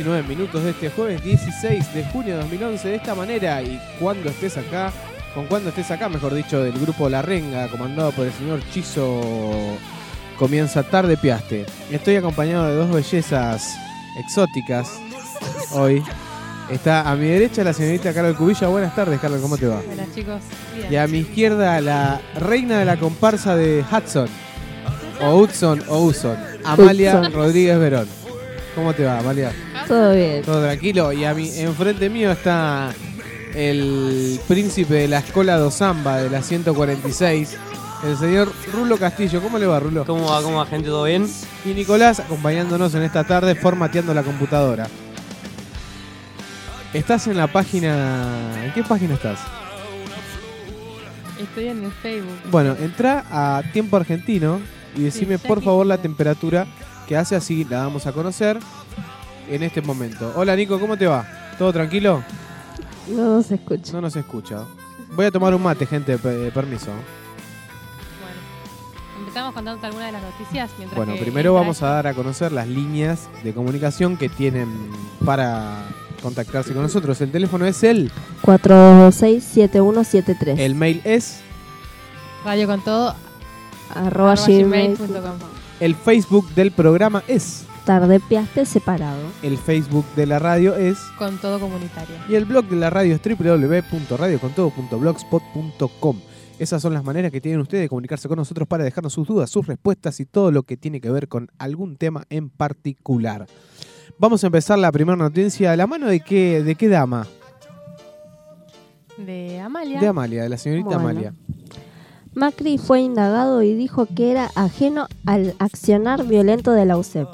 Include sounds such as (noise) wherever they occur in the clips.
19 minutos de este jueves 16 de junio de 2011 de esta manera y cuando estés acá, con cuando estés acá, mejor dicho, del grupo La Renga, comandado por el señor Chizo, comienza tarde piaste. Estoy acompañado de dos bellezas exóticas hoy. Está a mi derecha la señorita Carol Cubilla. Buenas tardes, Carol, ¿cómo te va? Hola chicos. Bien. Y a mi izquierda la reina de la comparsa de Hudson, o Hudson o Hudson, Amalia Hudson. Rodríguez Verón. ¿Cómo te va, Amalia? Todo bien. Todo tranquilo. Y a mí, enfrente mío está el príncipe de la escuela do Samba de la 146, el señor Rulo Castillo. ¿Cómo le va, Rulo? ¿Cómo va, cómo va, gente? ¿Todo bien? Y Nicolás acompañándonos en esta tarde formateando la computadora. Estás en la página. ¿En qué página estás? Estoy en el Facebook. Bueno, entra a Tiempo Argentino y decime Sí, por favor la temperatura que hace así, la damos a conocer en este momento. Hola Nico, ¿cómo te va? ¿Todo tranquilo? No se escucha. No nos escucha. Voy a tomar un mate, gente, pe- permiso. Bueno, empezamos contándote algunas de las noticias. Mientras Bueno, que primero entra vamos a dar a conocer las líneas de comunicación que tienen para contactarse con nosotros. El teléfono es el, 426-7173. el mail es, Radio con todo. Arroba arroba gmail. gmail.com. el Facebook del programa es, Tarde piaste separado. el Facebook de la radio es Con todo comunitario. y el blog de la radio es www.radiocontodo.blogspot.com. Esas son las maneras que tienen ustedes de comunicarse con nosotros para dejarnos sus dudas, sus respuestas y todo lo que tiene que ver con algún tema en particular. Vamos a empezar la primera noticia. ¿De la mano de qué, de qué dama? De Amalia. De Amalia, de la señorita Bueno. Amalia. Macri fue indagado y dijo que era ajeno al accionar violento de la UCEP.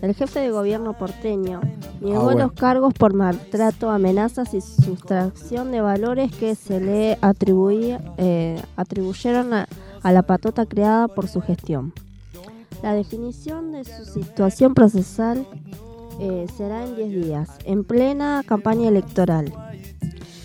El jefe de gobierno porteño negó Ah, bueno. los cargos por maltrato, amenazas y sustracción de valores que se le atribuía- eh, atribuyeron a, a la patota creada por su gestión. La definición de su situación procesal eh, será en 10 días, en plena campaña electoral.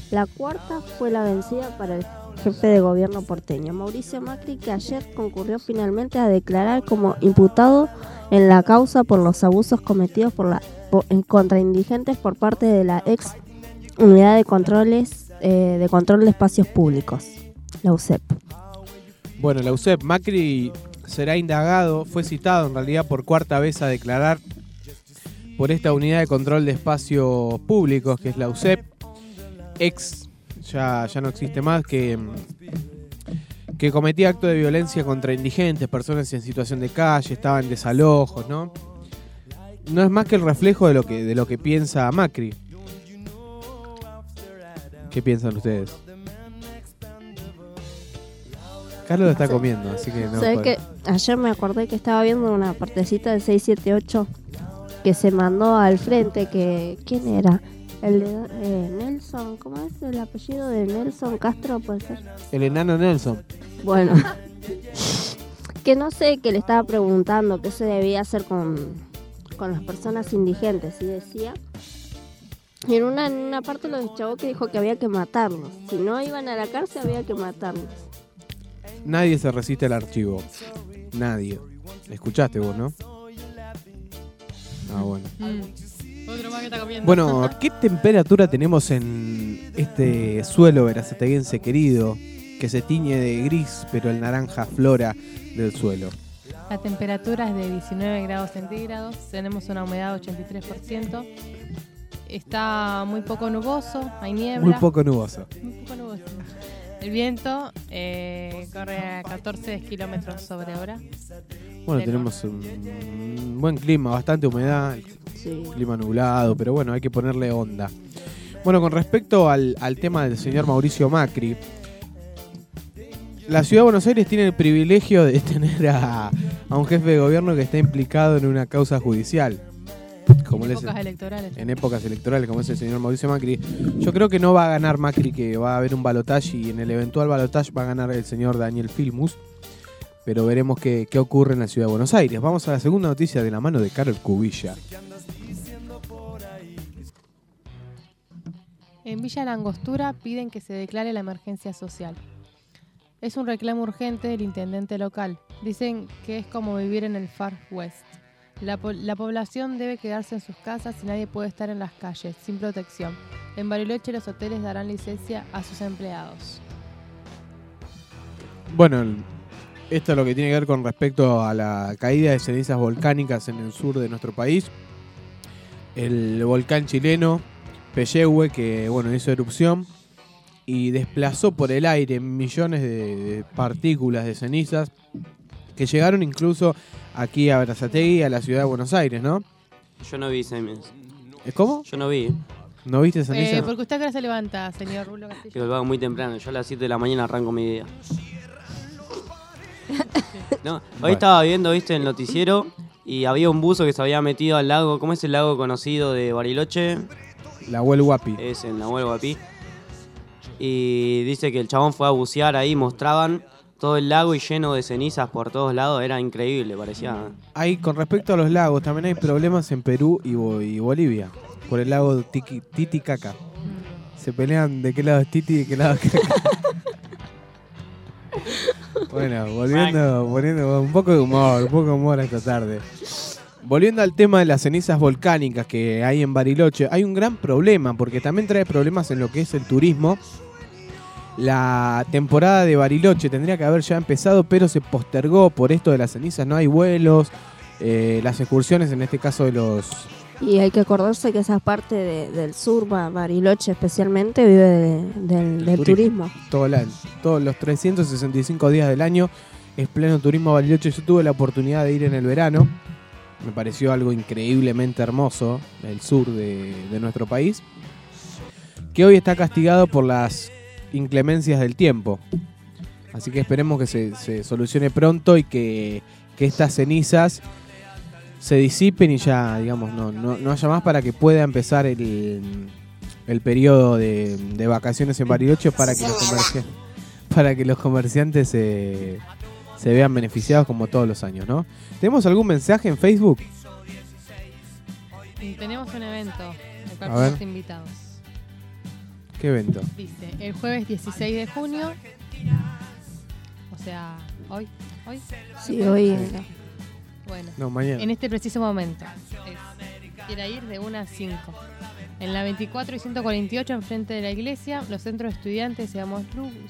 La cuarta fue la vencida para el jefe de gobierno porteño, Mauricio Macri, que ayer concurrió finalmente a declarar como imputado en la causa por los abusos cometidos por la, por- contra indigentes por parte de la ex unidad de controles eh, de control de espacios públicos, la UCEP. Bueno, la UCEP, Macri será indagado, fue citado en realidad por cuarta vez a declarar por esta unidad de control de espacios públicos, que es la UCEP, ex, ya, ya no existe más, que, que cometía actos de violencia contra indigentes, personas en situación de calle, estaba en desalojos, ¿no? No es más que el reflejo de lo que, de lo que piensa Macri. ¿Qué piensan ustedes? Carlos lo está comiendo, así que no. ¿Sabes que Ayer me acordé que estaba viendo una partecita del 678 que se mandó al frente, que ¿quién era? El de eh, Nelson, ¿cómo es el apellido de Nelson Castro? Puede ser. El enano Nelson. Bueno, que no sé, que le estaba preguntando qué se debía hacer con, con las personas indigentes y decía, y en una, en una parte lo deschavó que dijo que había que matarlos, si no iban a la cárcel había que matarlos. Nadie se resiste al archivo. Nadie. ¿Escuchaste vos, no? Ah, bueno. Mm. Otro más que está comiendo. Bueno, ¿qué temperatura tenemos en este suelo verazateguense querido? Que se tiñe de gris, pero el naranja flora del suelo. La temperatura es de 19 grados centígrados. Tenemos una humedad de 83%. Está muy poco nuboso, hay niebla. Muy poco nuboso. Muy poco nuboso. El viento eh, corre a 14 kilómetros sobre hora. Bueno, Pero- tenemos un buen clima, bastante humedad, Sí. clima nublado, pero bueno, hay que ponerle onda. Bueno, con respecto al, al tema del señor Mauricio Macri, la ciudad de Buenos Aires tiene el privilegio de (laughs) tener a, a un jefe de gobierno que está implicado en una causa judicial. Como es Épocas en, electorales. en épocas electorales, como es el señor Mauricio Macri. Yo creo que no va a ganar Macri, que va a haber un balotaje y en el eventual balotaje va a ganar el señor Daniel Filmus. Pero veremos qué, qué ocurre en la ciudad de Buenos Aires. Vamos a la segunda noticia de la mano de Carol Cubilla. En Villa Langostura piden que se declare la emergencia social. Es un reclamo urgente del intendente local. Dicen que es como vivir en el Far West. La, po- la población debe quedarse en sus casas y nadie puede estar en las calles, sin protección. En Bariloche los hoteles darán licencia a sus empleados. Bueno, esto es lo que tiene que ver con respecto a la caída de cenizas volcánicas en el sur de nuestro país. El volcán chileno Peyehue, que bueno, hizo erupción y desplazó por el aire millones de partículas de cenizas que llegaron incluso aquí a Berazategui, a la ciudad de Buenos Aires, ¿no? Yo no vi semis. ¿Cómo? Yo no vi. ¿No viste ceniza? Eh, porque usted ahora se levanta, señor Rulo Que Castillo. lo hago muy temprano. Yo a las 7 de la mañana arranco mi día. (laughs) No, hoy Bueno. estaba viendo, viste, el noticiero y había un buzo que se había metido al lago. ¿Cómo es el lago conocido de Bariloche? La Guapi. Es en la Guapi. Y dice que el chabón fue a bucear ahí, mostraban todo el lago y lleno de cenizas por todos lados. Era increíble, parecía. Hay, con respecto a los lagos, también hay problemas en Perú y, Bo- y Bolivia. Por el lago Tiki- Titicaca. Se pelean de qué lado es Titi y de qué lado es Caca. (laughs) bueno, volviendo, volviendo, un poco de humor, un poco de humor esta tarde. Volviendo al tema de las cenizas volcánicas que hay en Bariloche, hay un gran problema porque también trae problemas en lo que es el turismo. La temporada de Bariloche tendría que haber ya empezado, pero se postergó por esto de las cenizas. No hay vuelos, eh, las excursiones, en este caso de los Y hay que acordarse que esa parte de- del sur, Ba- Bariloche especialmente, vive de- del, del Turismo. turismo. todo año, todos los 365 días del año es pleno turismo Bariloche. Yo tuve la oportunidad de ir en el verano, me pareció algo increíblemente hermoso, el sur de, de nuestro país, que hoy está castigado por las inclemencias del tiempo. Así que esperemos que se, se solucione pronto y que, que estas cenizas se disipen y ya, digamos, no, no, no haya más para que pueda empezar el, el periodo de, de vacaciones en Bariloche para que los comerciantes para que los comerciantes se, se vean beneficiados como todos los años, ¿no? ¿Tenemos algún mensaje en Facebook? Tenemos un evento al cual A ver. somos invitados. ¿Qué evento? Dice, el jueves 16 de junio, o sea, hoy, hoy, Sí, hoy bueno, No, mañana. en este preciso momento. Es, quiera ir de 1 a 5. En la 24 y 148, enfrente de la iglesia, los centros de estudiantes Seamos,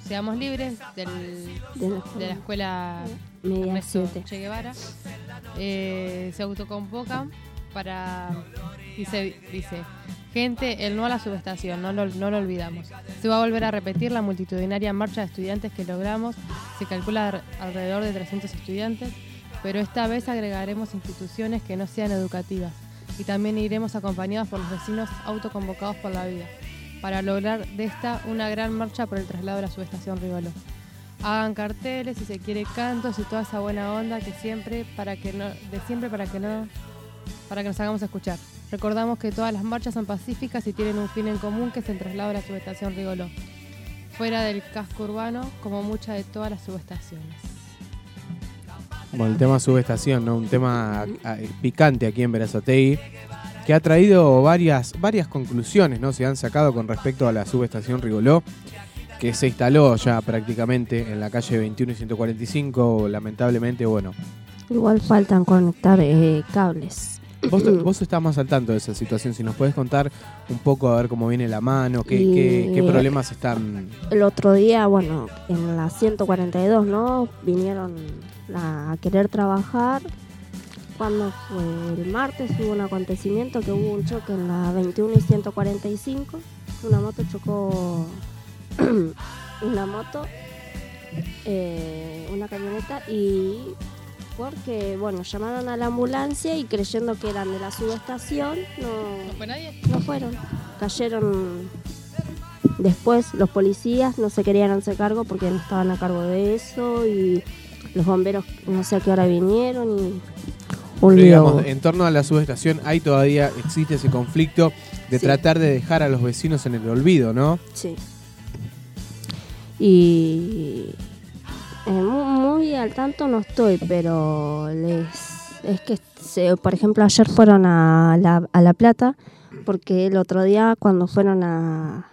Seamos Libres del, de la de la escuela media Ernesto 7. Che Guevara eh, se autoconvocan para dice dice gente el no a la subestación no lo, no lo olvidamos. Se va a volver a repetir la multitudinaria marcha de estudiantes que logramos. Se calcula alrededor de 300 estudiantes pero esta vez agregaremos instituciones que no sean educativas. Y también iremos acompañados por los vecinos autoconvocados por la vida para lograr de esta una gran marcha por el traslado de la subestación Rigoló hagan carteles, si se quiere cantos y toda esa buena onda que siempre para que no, de siempre para que no, para que nos hagamos escuchar. Recordamos que todas las marchas son pacíficas y tienen un fin en común que es el traslado de la subestación Rigoló, fuera del casco urbano, como muchas de todas las subestaciones. Bueno, el tema subestación, ¿no? Un tema picante aquí en Verazategui, que ha traído varias, varias conclusiones, ¿no? Se han sacado con respecto a la subestación Rigoló, que se instaló ya prácticamente en la calle 21 y 145. Lamentablemente, bueno, Igual faltan conectar eh, cables. vos, vos estás más al tanto de esa situación. Si nos podés contar un poco a ver cómo viene la mano, qué, Y- qué- qué problemas están. El otro día, bueno, en la 142, ¿no? Vinieron a a querer trabajar. Cuando fue el martes hubo un acontecimiento que hubo un choque en la 21 y 145. Una moto chocó (clears throat) una moto, eh, una camioneta y porque, bueno, llamaron a la ambulancia y creyendo que eran de la subestación, no, ¿No fue nadie? no fueron. Cayeron después los policías, no se querían hacer cargo porque no estaban a cargo de eso y los bomberos no sé a qué hora vinieron y un digamos, en torno a la subestación hay todavía, existe ese conflicto de Sí. tratar de dejar a los vecinos en el olvido, ¿no? Sí. Y eh, mu- muy, al tanto no estoy, pero les es que se- por ejemplo ayer fueron a la, a La Plata porque el otro día cuando fueron a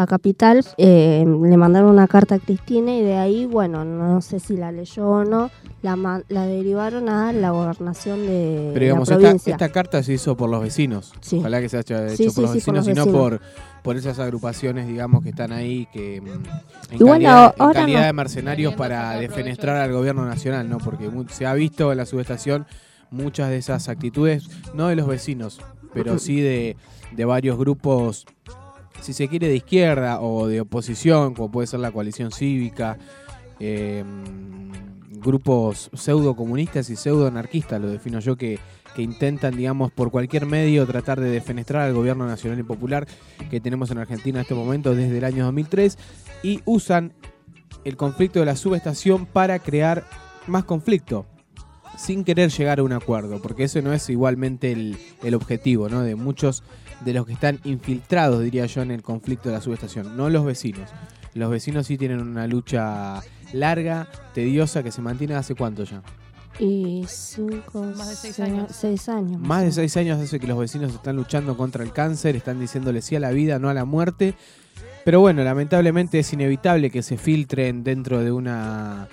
a Capital eh, le mandaron una carta a Cristina y de ahí, bueno, no sé si la leyó o no, la, la derivaron a la gobernación de Pero digamos, la esta, provincia. esta carta se hizo por los vecinos. Sí. Ojalá que se haya hecho Sí, por sí, los por vecinos, los y no por, por esas agrupaciones, digamos, que están ahí, que mm, en Y bueno, calidad, en calidad no- de mercenarios para defenestrar al gobierno nacional, ¿no? Porque se ha visto en la subestación muchas de esas actitudes, no de los vecinos, pero sí de, de varios grupos, si se quiere, de izquierda o de oposición, como puede ser la coalición cívica, eh, grupos pseudo comunistas y pseudo anarquistas, lo defino yo, que, que intentan, digamos, por cualquier medio tratar de defenestrar al gobierno nacional y popular que tenemos en Argentina en este momento desde el año 2003 y usan el conflicto de la subestación para crear más conflicto sin querer llegar a un acuerdo, porque ese no es igualmente el, el objetivo ¿no? de muchos de los que están infiltrados, diría yo, en el conflicto de la subestación, no los vecinos. Los vecinos sí tienen una lucha larga, tediosa, que se mantiene hace cuánto ya. Y cinco, Más de seis se- años. seis años. Más de seis años hace que los vecinos están luchando contra el cáncer, están diciéndole sí a la vida, no a la muerte. Pero bueno, lamentablemente es inevitable que se filtren dentro de una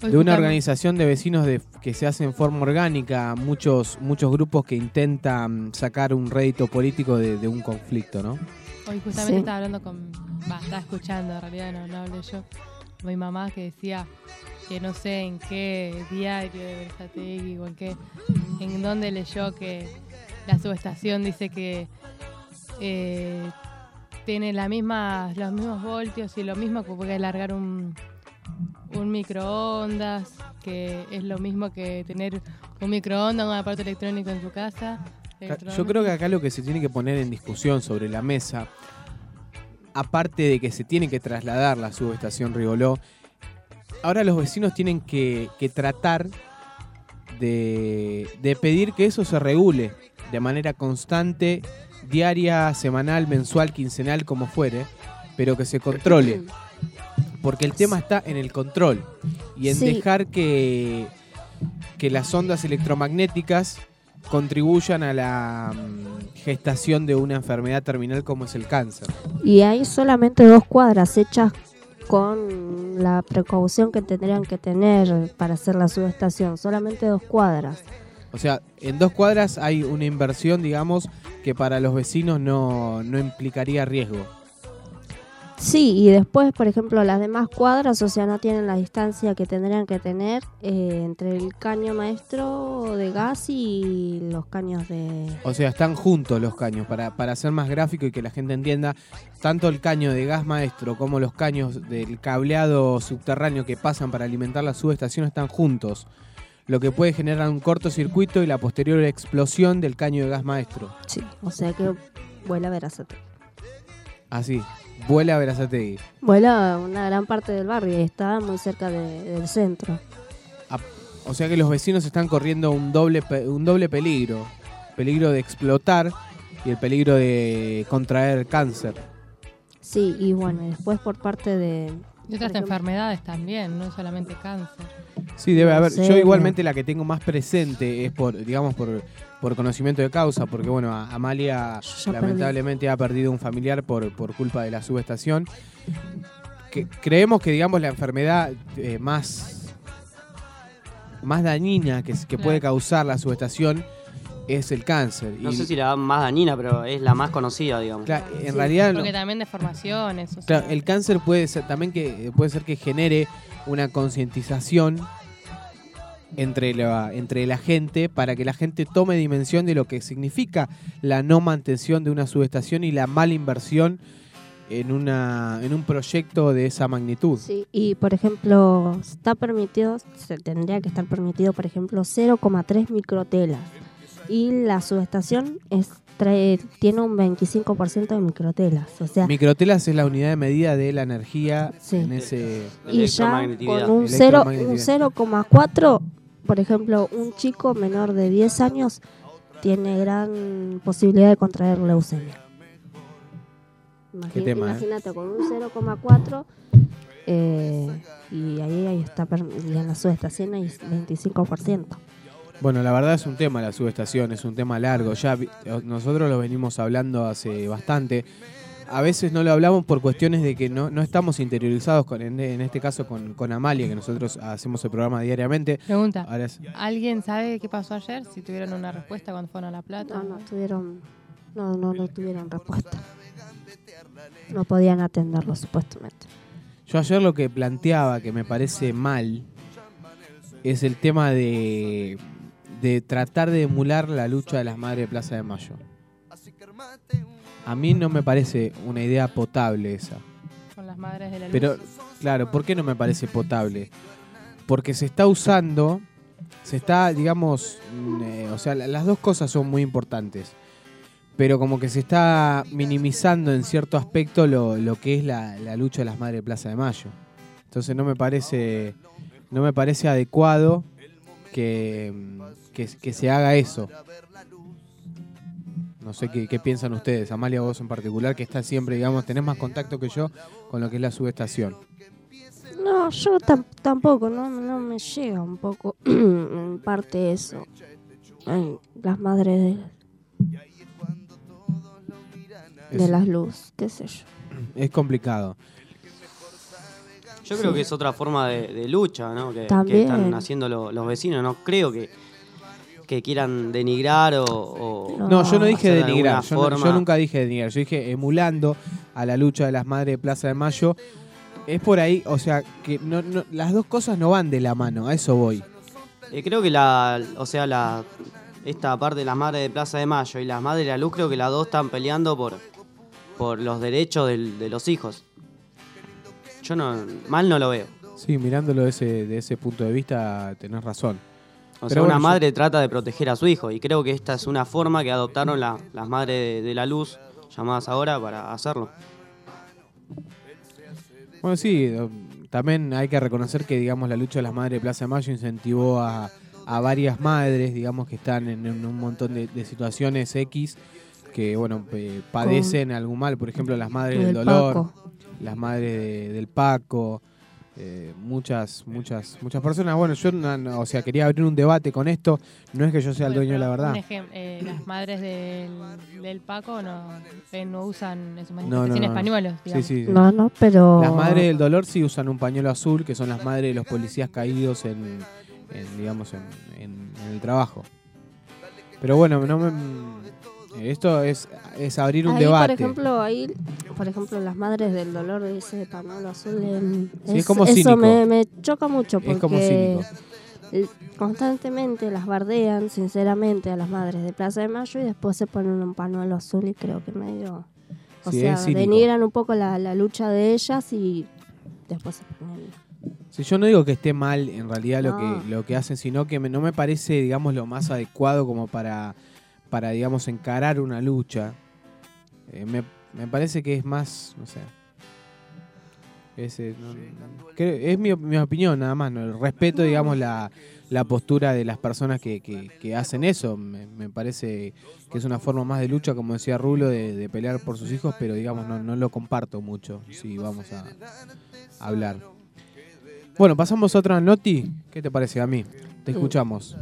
de una organización de vecinos de, que se hace en forma orgánica, muchos muchos grupos que intentan sacar un rédito político de, de un conflicto, ¿no? Hoy justamente Sí. estaba hablando con. Va, estaba escuchando, en realidad no, no hablé yo. Mi mamá que decía que no sé en qué diario de Versategui o en qué. en dónde leyó que la subestación dice que eh, tiene la misma, los mismos voltios y lo mismo que puede alargar un, un microondas, que es lo mismo que tener un microondas, un aparato electrónico en tu casa. Yo creo que acá lo que se tiene que poner en discusión sobre la mesa, aparte de que se tiene que trasladar la subestación Rigoló, ahora los vecinos tienen que, que tratar de, de pedir que eso se regule de manera constante, diaria, semanal, mensual, quincenal, como fuere, pero que se controle. Porque el tema está en el control y en Sí. dejar que, que las ondas electromagnéticas contribuyan a la mm, gestación de una enfermedad terminal como es el cáncer. Y hay solamente dos cuadras hechas con la precaución que tendrían que tener para hacer la subestación. Solamente dos cuadras. O sea, en dos cuadras hay una inversión, digamos, que para los vecinos no, no implicaría riesgo. Sí, y después, por ejemplo, las demás cuadras, o sea, no tienen la distancia que tendrían que tener eh, entre el caño maestro de gas y los caños de... O sea, están juntos los caños, para, para ser más gráfico y que la gente entienda, tanto el caño de gas maestro como los caños del cableado subterráneo que pasan para alimentar la subestación están juntos, lo que puede generar un cortocircuito y la posterior explosión del caño de gas maestro. Sí, o sea que vuela a Verazate. Así, vuela a Verazategui. Vuela una gran parte del barrio y está muy cerca de- del centro. O sea que los vecinos están corriendo un doble, pe- un doble peligro. Peligro de explotar y el peligro de contraer cáncer. Sí, y bueno, y después por parte de... Y otras por ejemplo- enfermedades también, no solamente cáncer. Sí, debe haber. Yo igualmente la que tengo más presente es por, digamos, por, por conocimiento de causa, porque bueno, a- Amalia Yo lamentablemente ha perdido un familiar por, por culpa de la subestación. Que creemos que, digamos, la enfermedad eh, más, más dañina que, que puede causar la subestación es el cáncer. No Y, sé si la más dañina, pero es la más conocida, digamos. claro, en Sí, realidad, Porque también deformaciones. o claro, el cáncer puede ser también que puede ser que genere una concientización entre la, entre la gente para que la gente tome dimensión de lo que significa la no mantención de una subestación y la mala inversión en una en un proyecto de esa magnitud. Sí, y por ejemplo, está permitido, se tendría que estar permitido, por ejemplo, 0,3 microtelas. Y la subestación es trae- tiene un 25% de microtelas. O sea, Microtelas es la unidad de medida de la energía Sí. en ese y ya con un cero- un Electromagnetividad. 0,4, por ejemplo, un chico menor de 10 años tiene gran posibilidad de contraer leucemia. Imagi- Qué tema, ¿eh? Imagínate, con un 0,4 eh, y ahí, ahí está, y en la subestación hay 25%. Bueno, la verdad es un tema la subestación, es un tema largo. Ya vi- nosotros lo venimos hablando hace bastante. A veces no lo hablamos por cuestiones de que no, no estamos interiorizados, con, en, en este caso con, con Amalia, que nosotros hacemos el programa diariamente. Pregunta. Ahora es- ¿Alguien sabe qué pasó ayer? Si tuvieron una respuesta cuando fueron a La Plata. No, no tuvieron, no, no, no tuvieron respuesta. No podían atenderlo supuestamente. yo ayer lo que planteaba que me parece mal es el tema de, de tratar de emular la lucha de las madres de Plaza de Mayo. A mí no me parece una idea potable esa. Con las madres de la luz. Pero, claro, ¿por qué no me parece potable? Porque se está usando, se está, digamos, mm, eh, o sea, la- las dos cosas son muy importantes, pero como que se está minimizando en cierto aspecto lo, lo que es la, la lucha de las madres de Plaza de Mayo. Entonces no me parece, no me parece adecuado que, mm, que, que se haga eso. No sé qué, qué piensan ustedes, Amalia, vos en particular, que está siempre, digamos, tenés más contacto que yo con lo que es la subestación. No, yo tam- tampoco, no, no me llega un poco (clears throat) en parte eso. Ay, las madres de, de Es, las luz, qué sé yo. (clears throat) es complicado. Yo creo que es otra forma de, de lucha, ¿no? Que, que están haciendo lo- los vecinos. No creo que, que quieran denigrar o, o- No. Yo no dije de denigrar, yo, no- yo nunca dije denigrar, yo dije emulando a la lucha de las madres de Plaza de Mayo. Es por ahí, o sea, que no, no- las dos cosas no van de la mano, a eso voy. Eh, creo que la, o sea, la, esta parte de las madres de Plaza de Mayo y las madres de la luz, creo que las dos están peleando por, por los derechos del- de los hijos. Yo no, mal no lo veo. Sí, mirándolo de ese, de ese punto de vista, tenés razón. O Pero sea, bueno, una yo- madre trata de proteger a su hijo y creo que esta es una forma que adoptaron la- las madres de, de la luz, llamadas ahora, para hacerlo. Bueno, sí, eh, también hay que reconocer que, digamos, la lucha de las madres de Plaza de Mayo incentivó a, a varias madres, digamos, que están en, en un montón de, de situaciones X, que bueno, eh, padecen algún mal, por ejemplo, las madres del, Del dolor, Paco. las madres de- del Paco, eh, muchas, muchas, muchas personas. Bueno, yo, no- no, o sea, quería abrir un debate con esto. No es que yo sea el dueño de la verdad. eh, las madres del, del Paco no, eh, no usan en sus no, manifestaciones no. pañuelos, Sí, digamos. sí, sí. No, no, pero. Las madres del dolor sí usan un pañuelo azul, que son las madres de los policías caídos en, en, digamos, en, en- en el trabajo. Pero bueno, no me- esto es, es abrir un Ahí, debate. por ejemplo, ahí, por ejemplo, las madres del dolor de ese pañuelo azul. Sí, es como eso cínico. me, me choca mucho porque es como cínico. constantemente las bardean, sinceramente, a las madres de Plaza de Mayo y después se ponen un pañuelo azul y creo que medio. O Sí, sea, es denigran un poco la, la lucha de ellas y después se ponen. Si yo no digo que esté mal en realidad lo que lo que hacen, sino que me- no me parece, digamos, lo más adecuado como para, para digamos, encarar una lucha. Eh, me, me parece que es más, no sé. Es, no- no- creo- es mi, mi opinión nada más. ¿no? Respeto, digamos, la, la postura de las personas que, que- que hacen eso. Me, me parece que es una forma más de lucha, como decía Rulo, de, de pelear por sus hijos, pero digamos, no, no lo comparto mucho. Si vamos a a hablar. Bueno, pasamos a otra noti. ¿Qué te parece a mí? Te escuchamos.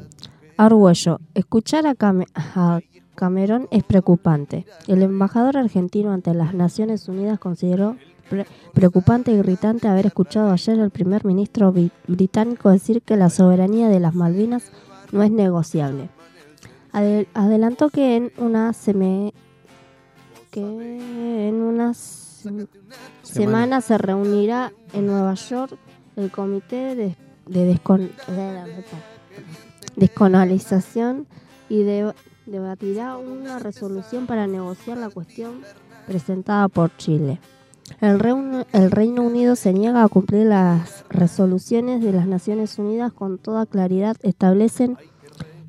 Arguello, escuchar a, a Cameron es preocupante. El embajador argentino ante las Naciones Unidas consideró pre- preocupante e irritante haber escuchado ayer al primer ministro bri- británico decir que la soberanía de las Malvinas no es negociable. Adel- adelantó que en una seme- en unas semana se reunirá en Nueva York el Comité de, de descolonización y de- debatirá una resolución para negociar la cuestión presentada por Chile. El, Reino- Unido se niega a cumplir las resoluciones de las Naciones Unidas con toda claridad establecen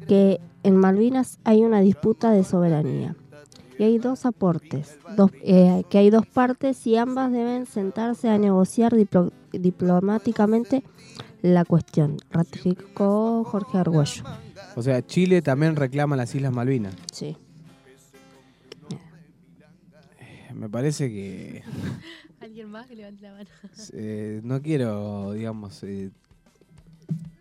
que en Malvinas hay una disputa de soberanía y hay dos aportes, dos, eh, que hay dos partes y ambas deben sentarse a negociar diplo- diplomáticamente la cuestión, ratificó Jorge Argüello. O sea, Chile también reclama las Islas Malvinas. Sí. Me parece que (laughs) ¿Alguien más que levante la mano? (laughs) eh, no quiero, digamos, eh,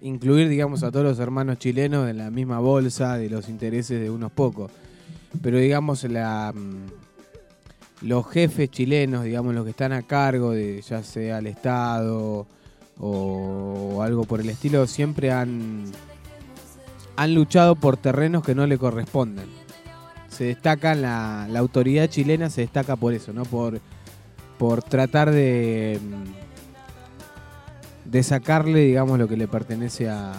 incluir, digamos, a todos los hermanos chilenos en la misma bolsa de los intereses de unos pocos. Pero, digamos, la, mm, los jefes chilenos, digamos, los que están a cargo de ya sea el Estado o algo por el estilo, siempre han, han luchado por terrenos que no le corresponden. Se destacan, la, la autoridad chilena se destaca por eso, ¿no? Por, por tratar de, mm, de sacarle, digamos, lo que le pertenece a,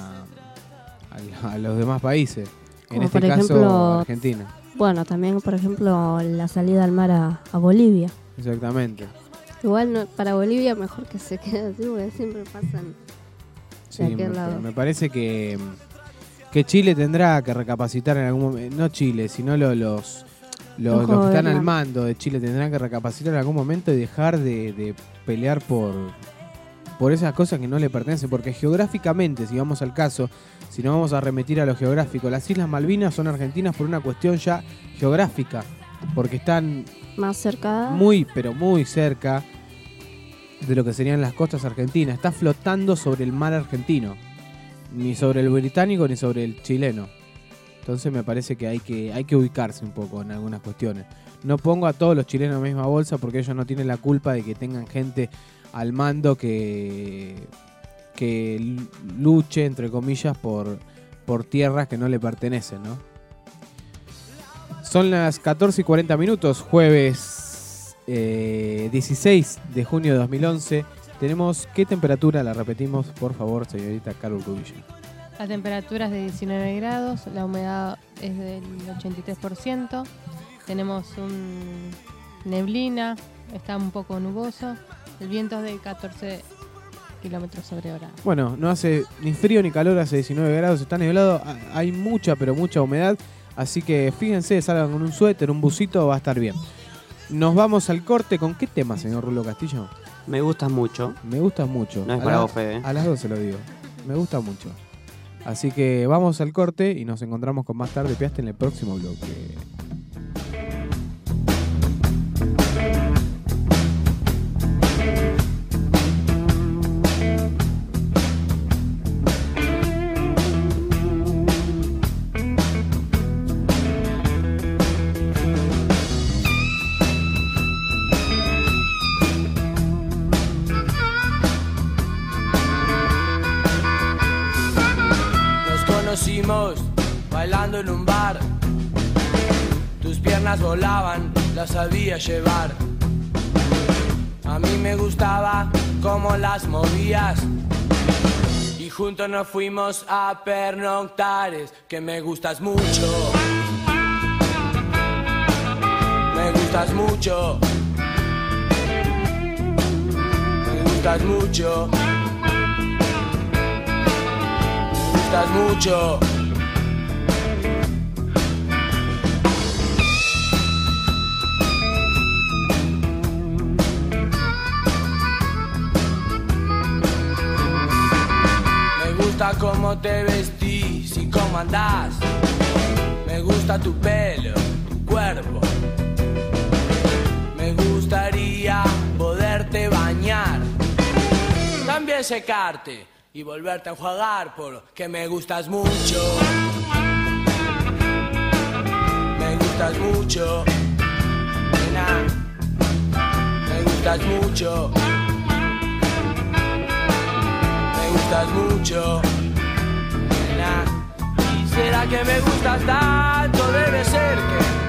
a, a los demás países. En este por caso, ejemplo- Argentina. Bueno, también, por ejemplo, la salida al mar a, a Bolivia. Exactamente. Igual no- para Bolivia mejor que se quede así, porque siempre pasan. Sí, De aquel me, lado. me parece que, que Chile tendrá que recapacitar en algún momento. No Chile, sino lo- los, los, Los los que están al mando de Chile tendrán que recapacitar en algún momento y dejar de, de pelear por, por esas cosas que no le pertenecen. Porque geográficamente, si vamos al caso, si no vamos a remitir a lo geográfico, las Islas Malvinas son argentinas por una cuestión ya geográfica. Porque están Más cerca. muy, pero muy cerca de lo que serían las costas argentinas. Está flotando sobre el mar argentino. Ni sobre el británico ni sobre el chileno. Entonces me parece que hay que, hay que ubicarse un poco en algunas cuestiones. No pongo a todos los chilenos en la misma bolsa porque ellos no tienen la culpa de que tengan gente al mando que, que luche, entre comillas, por, por tierras que no le pertenecen, ¿no? Son las 14 y 40 minutos, jueves eh, 16 de junio de 2011. Tenemos, ¿qué temperatura? La repetimos, por favor, señorita Carol Rubilla. La temperatura es de 19 grados, la humedad es del 83%, tenemos un neblina, está un poco nuboso, el viento es de 14 kilómetros sobre hora. Bueno, no hace ni frío ni calor, hace 19 grados, está nublado, ha- hay mucha, pero mucha humedad. Así que fíjense, salgan con un suéter, un busito, va a estar bien. Nos vamos al corte. ¿Con qué tema, señor Rulo Castillo? Me gusta mucho. Me gusta mucho. No es A para la- vos, Fede. A las dos se lo digo. Me gusta mucho. Así que vamos al corte y nos encontramos con más tarde Piaste en el próximo bloque. Volaban, las sabía llevar. A mí me gustaba cómo las movías. Y juntos nos fuimos a pernoctares, que me gustas mucho. Me gustas mucho. Me gustas mucho. Me gustas mucho. Gusta cómo te vestís y cómo andás. Me gusta tu pelo, tu cuerpo. Me gustaría poderte bañar. También secarte y volverte a enjuagar porque me gustas mucho. Me gustas mucho. Nena. Me gustas mucho. Me gustas mucho. Nena. ¿Y será que me gustas tanto? Debe ser que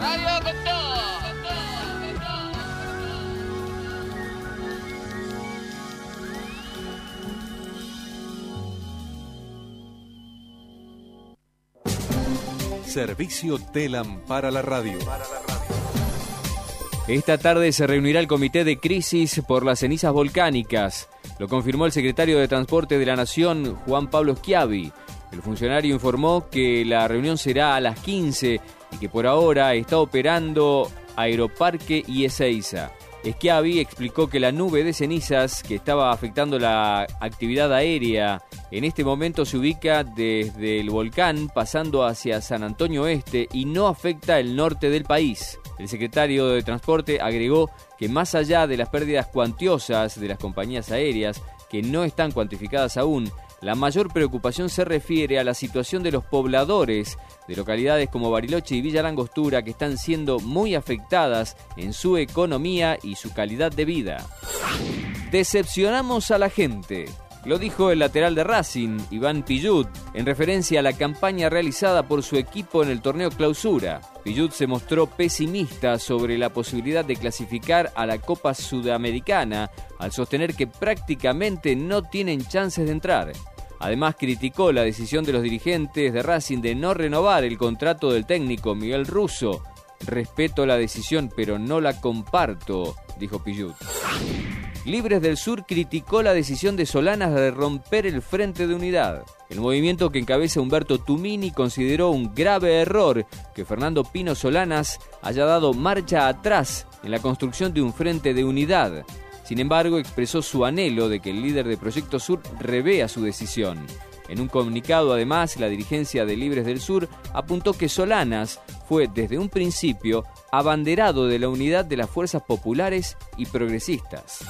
Radio con todo. Servicio TELAM para la radio. Esta tarde se reunirá el Comité de Crisis por las cenizas volcánicas. Lo confirmó el secretario de Transporte de la Nación, Juan Pablo Schiavi. El funcionario informó que la reunión será a las 15 y que por ahora está operando Aeroparque y. Schiavi explicó que la nube de cenizas que estaba afectando la actividad aérea en este momento se ubica desde el volcán pasando hacia San Antonio Oeste y no afecta el norte del país. El secretario de Transporte agregó que más allá de las pérdidas cuantiosas de las compañías aéreas, que no están cuantificadas aún, la mayor preocupación se refiere a la situación de los pobladores de localidades como Bariloche y Villa Langostura que están siendo muy afectadas en su economía y su calidad de vida. Decepcionamos a la gente. Lo dijo el lateral de Racing, Iván Pillut, en referencia a la campaña realizada por su equipo en el torneo clausura. Pillut se mostró pesimista sobre la posibilidad de clasificar a la Copa Sudamericana al sostener que prácticamente no tienen chances de entrar. Además criticó la decisión de los dirigentes de Racing de no renovar el contrato del técnico Miguel Russo Respeto la decisión, pero no la comparto, dijo Pillut. Libres del Sur criticó la decisión de Solanas de romper el Frente de Unidad. El movimiento que encabeza Humberto Tumini consideró un grave error que Fernando Pino Solanas haya dado marcha atrás en la construcción de un Frente de Unidad. Sin embargo, expresó su anhelo de que el líder de Proyecto Sur revea su decisión. En un comunicado, además, la dirigencia de Libres del Sur apuntó que Solanas fue desde un principio abanderado de la unidad de las fuerzas populares y progresistas.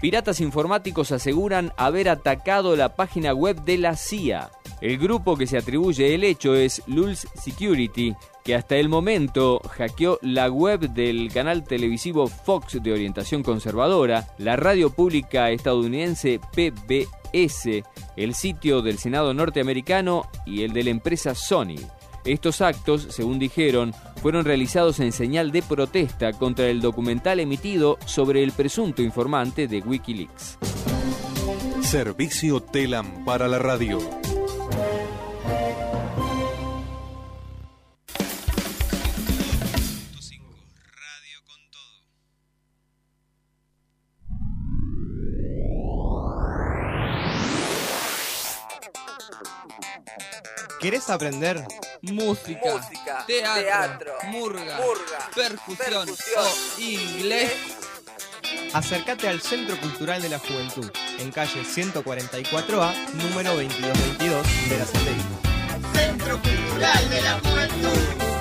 Piratas informáticos aseguran haber atacado la página web de la CIA. El grupo que se atribuye el hecho es Lulz Security, que hasta el momento hackeó la web del canal televisivo Fox de orientación conservadora, la radio pública estadounidense PBS, el sitio del Senado norteamericano y el de la empresa Sony. Estos actos, según dijeron, fueron realizados en señal de protesta contra el documental emitido sobre el presunto informante de Wikileaks. Servicio Telam para la radio. ¿Querés aprender? Música, teatro, murga, percusión, o inglés. Acércate al Centro Cultural de la Juventud, en calle 144A, número 2222 de la. Centro Cultural de la Juventud.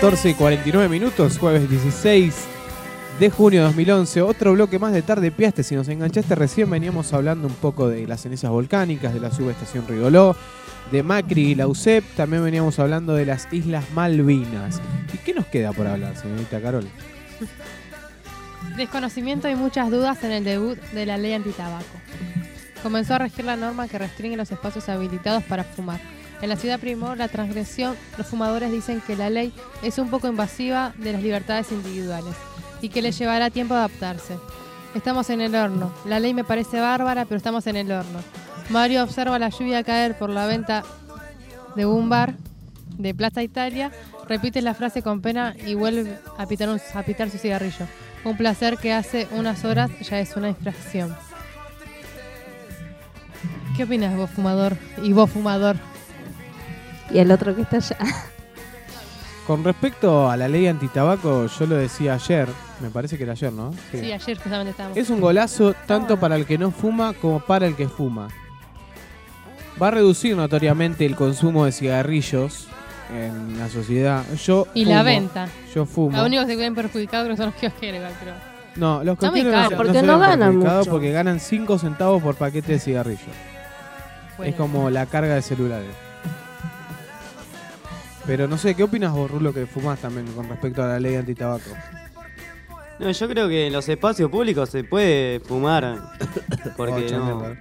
14 y 49 minutos, jueves 16 de junio de 2011. Otro bloque más de tarde piaste. Si nos enganchaste recién, veníamos hablando un poco de las cenizas volcánicas, de la subestación Rigoló, de Macri y la UCEP. También veníamos hablando de las Islas Malvinas. ¿Y qué nos queda por hablar, señorita Carol? Desconocimiento y muchas dudas en el debut de la ley antitabaco. Comenzó a regir la norma que restringe los espacios habilitados para fumar. En la ciudad primó la transgresión. Los fumadores dicen que la ley es un poco invasiva de las libertades individuales y que les llevará tiempo adaptarse. Estamos en el horno. La ley me parece bárbara, pero estamos en el horno. Mario observa la lluvia caer por la venta de un bar de Plaza Italia, repite la frase con pena y vuelve a pitar, a pitar su cigarrillo. Un placer que hace unas horas ya es una infracción. ¿Qué opinas vos, fumador? Y vos, fumador. Y el otro que está allá. Con respecto a la ley antitabaco, yo lo decía ayer, me parece que era ayer, ¿no? Sí. Sí, ayer justamente estábamos. Es un golazo tanto para el que no fuma como para el que fuma. Va a reducir notoriamente el consumo de cigarrillos en la sociedad. Yo Y la venta. Yo fumo. Los únicos que se ven perjudicados son los kiosqueros, pero... No, los coqueros caro. se- Porque no ven ganan mucho. Porque ganan 5 centavos por paquete de cigarrillos. Bueno. Es como la carga de celulares. Pero no sé, ¿qué opinas vos, Rulo, que fumás también con respecto a la ley antitabaco? No, yo creo que en los espacios públicos se puede fumar. (coughs) Porque Oh, no. (laughs)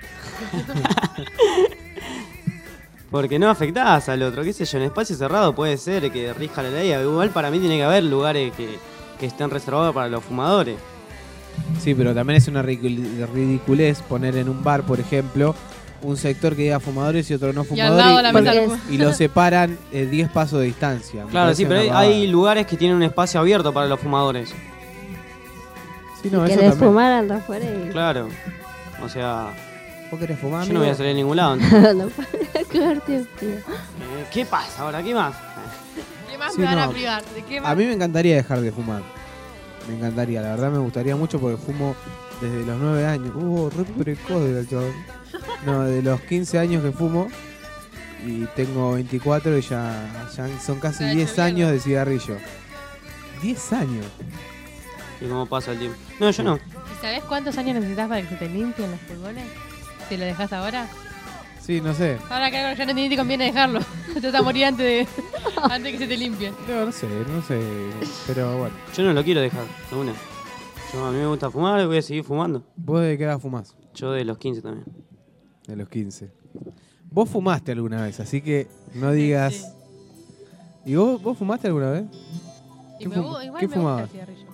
Porque no afectás al otro, qué sé yo, en espacio cerrado puede ser que rija la ley. Igual para mí tiene que haber lugares que, que estén reservados para los fumadores. Sí, pero también es una ridicul- ridiculez poner en un bar, por ejemplo, un sector que diga fumadores y otro no Y al lado la fumadores mesa y, y los separan eh, 10 pasos de distancia. Claro, sí, pero hay, lugares que tienen un espacio abierto para los fumadores. Sí, no, eso ¿Querés también. fumar? Anda afuera y... Claro. O sea, ¿Vos querés fumar, yo no voy a salir a ningún lado. (laughs) no. (laughs) Eh, ¿Qué pasa ahora? ¿Qué más? ¿Qué más Sí, me van a privar? ¿De qué más? A mí me encantaría dejar de fumar. Me encantaría, la verdad me gustaría mucho porque fumo desde los 9 años. Uh, re precoz era el chabón. No, de los 15 años que fumo y tengo 24 y ya, ya son casi Está 10 hecho años de cigarrillo. 10 años. ¿Y cómo pasa el tiempo? No, yo no. ¿Y sabés cuántos años necesitas para que se te limpien los pulmones? ¿Te lo dejas ahora? Sí, no sé. Ahora que ya no ni te conviene dejarlo. (laughs) te vas a morir antes de, antes que se te limpien. No, no sé, no sé. Pero bueno. Yo no lo quiero dejar, de una. Yo, a mí me gusta fumar y voy a seguir fumando. ¿Vos de qué edad fumás? Yo de los 15 también. De los 15. Vos fumaste alguna vez, así que no digas. ¿Y vos, vos fumaste alguna vez? Y ¿Qué me, fu- gu- igual qué me fumabas? gusta el cigarrillo.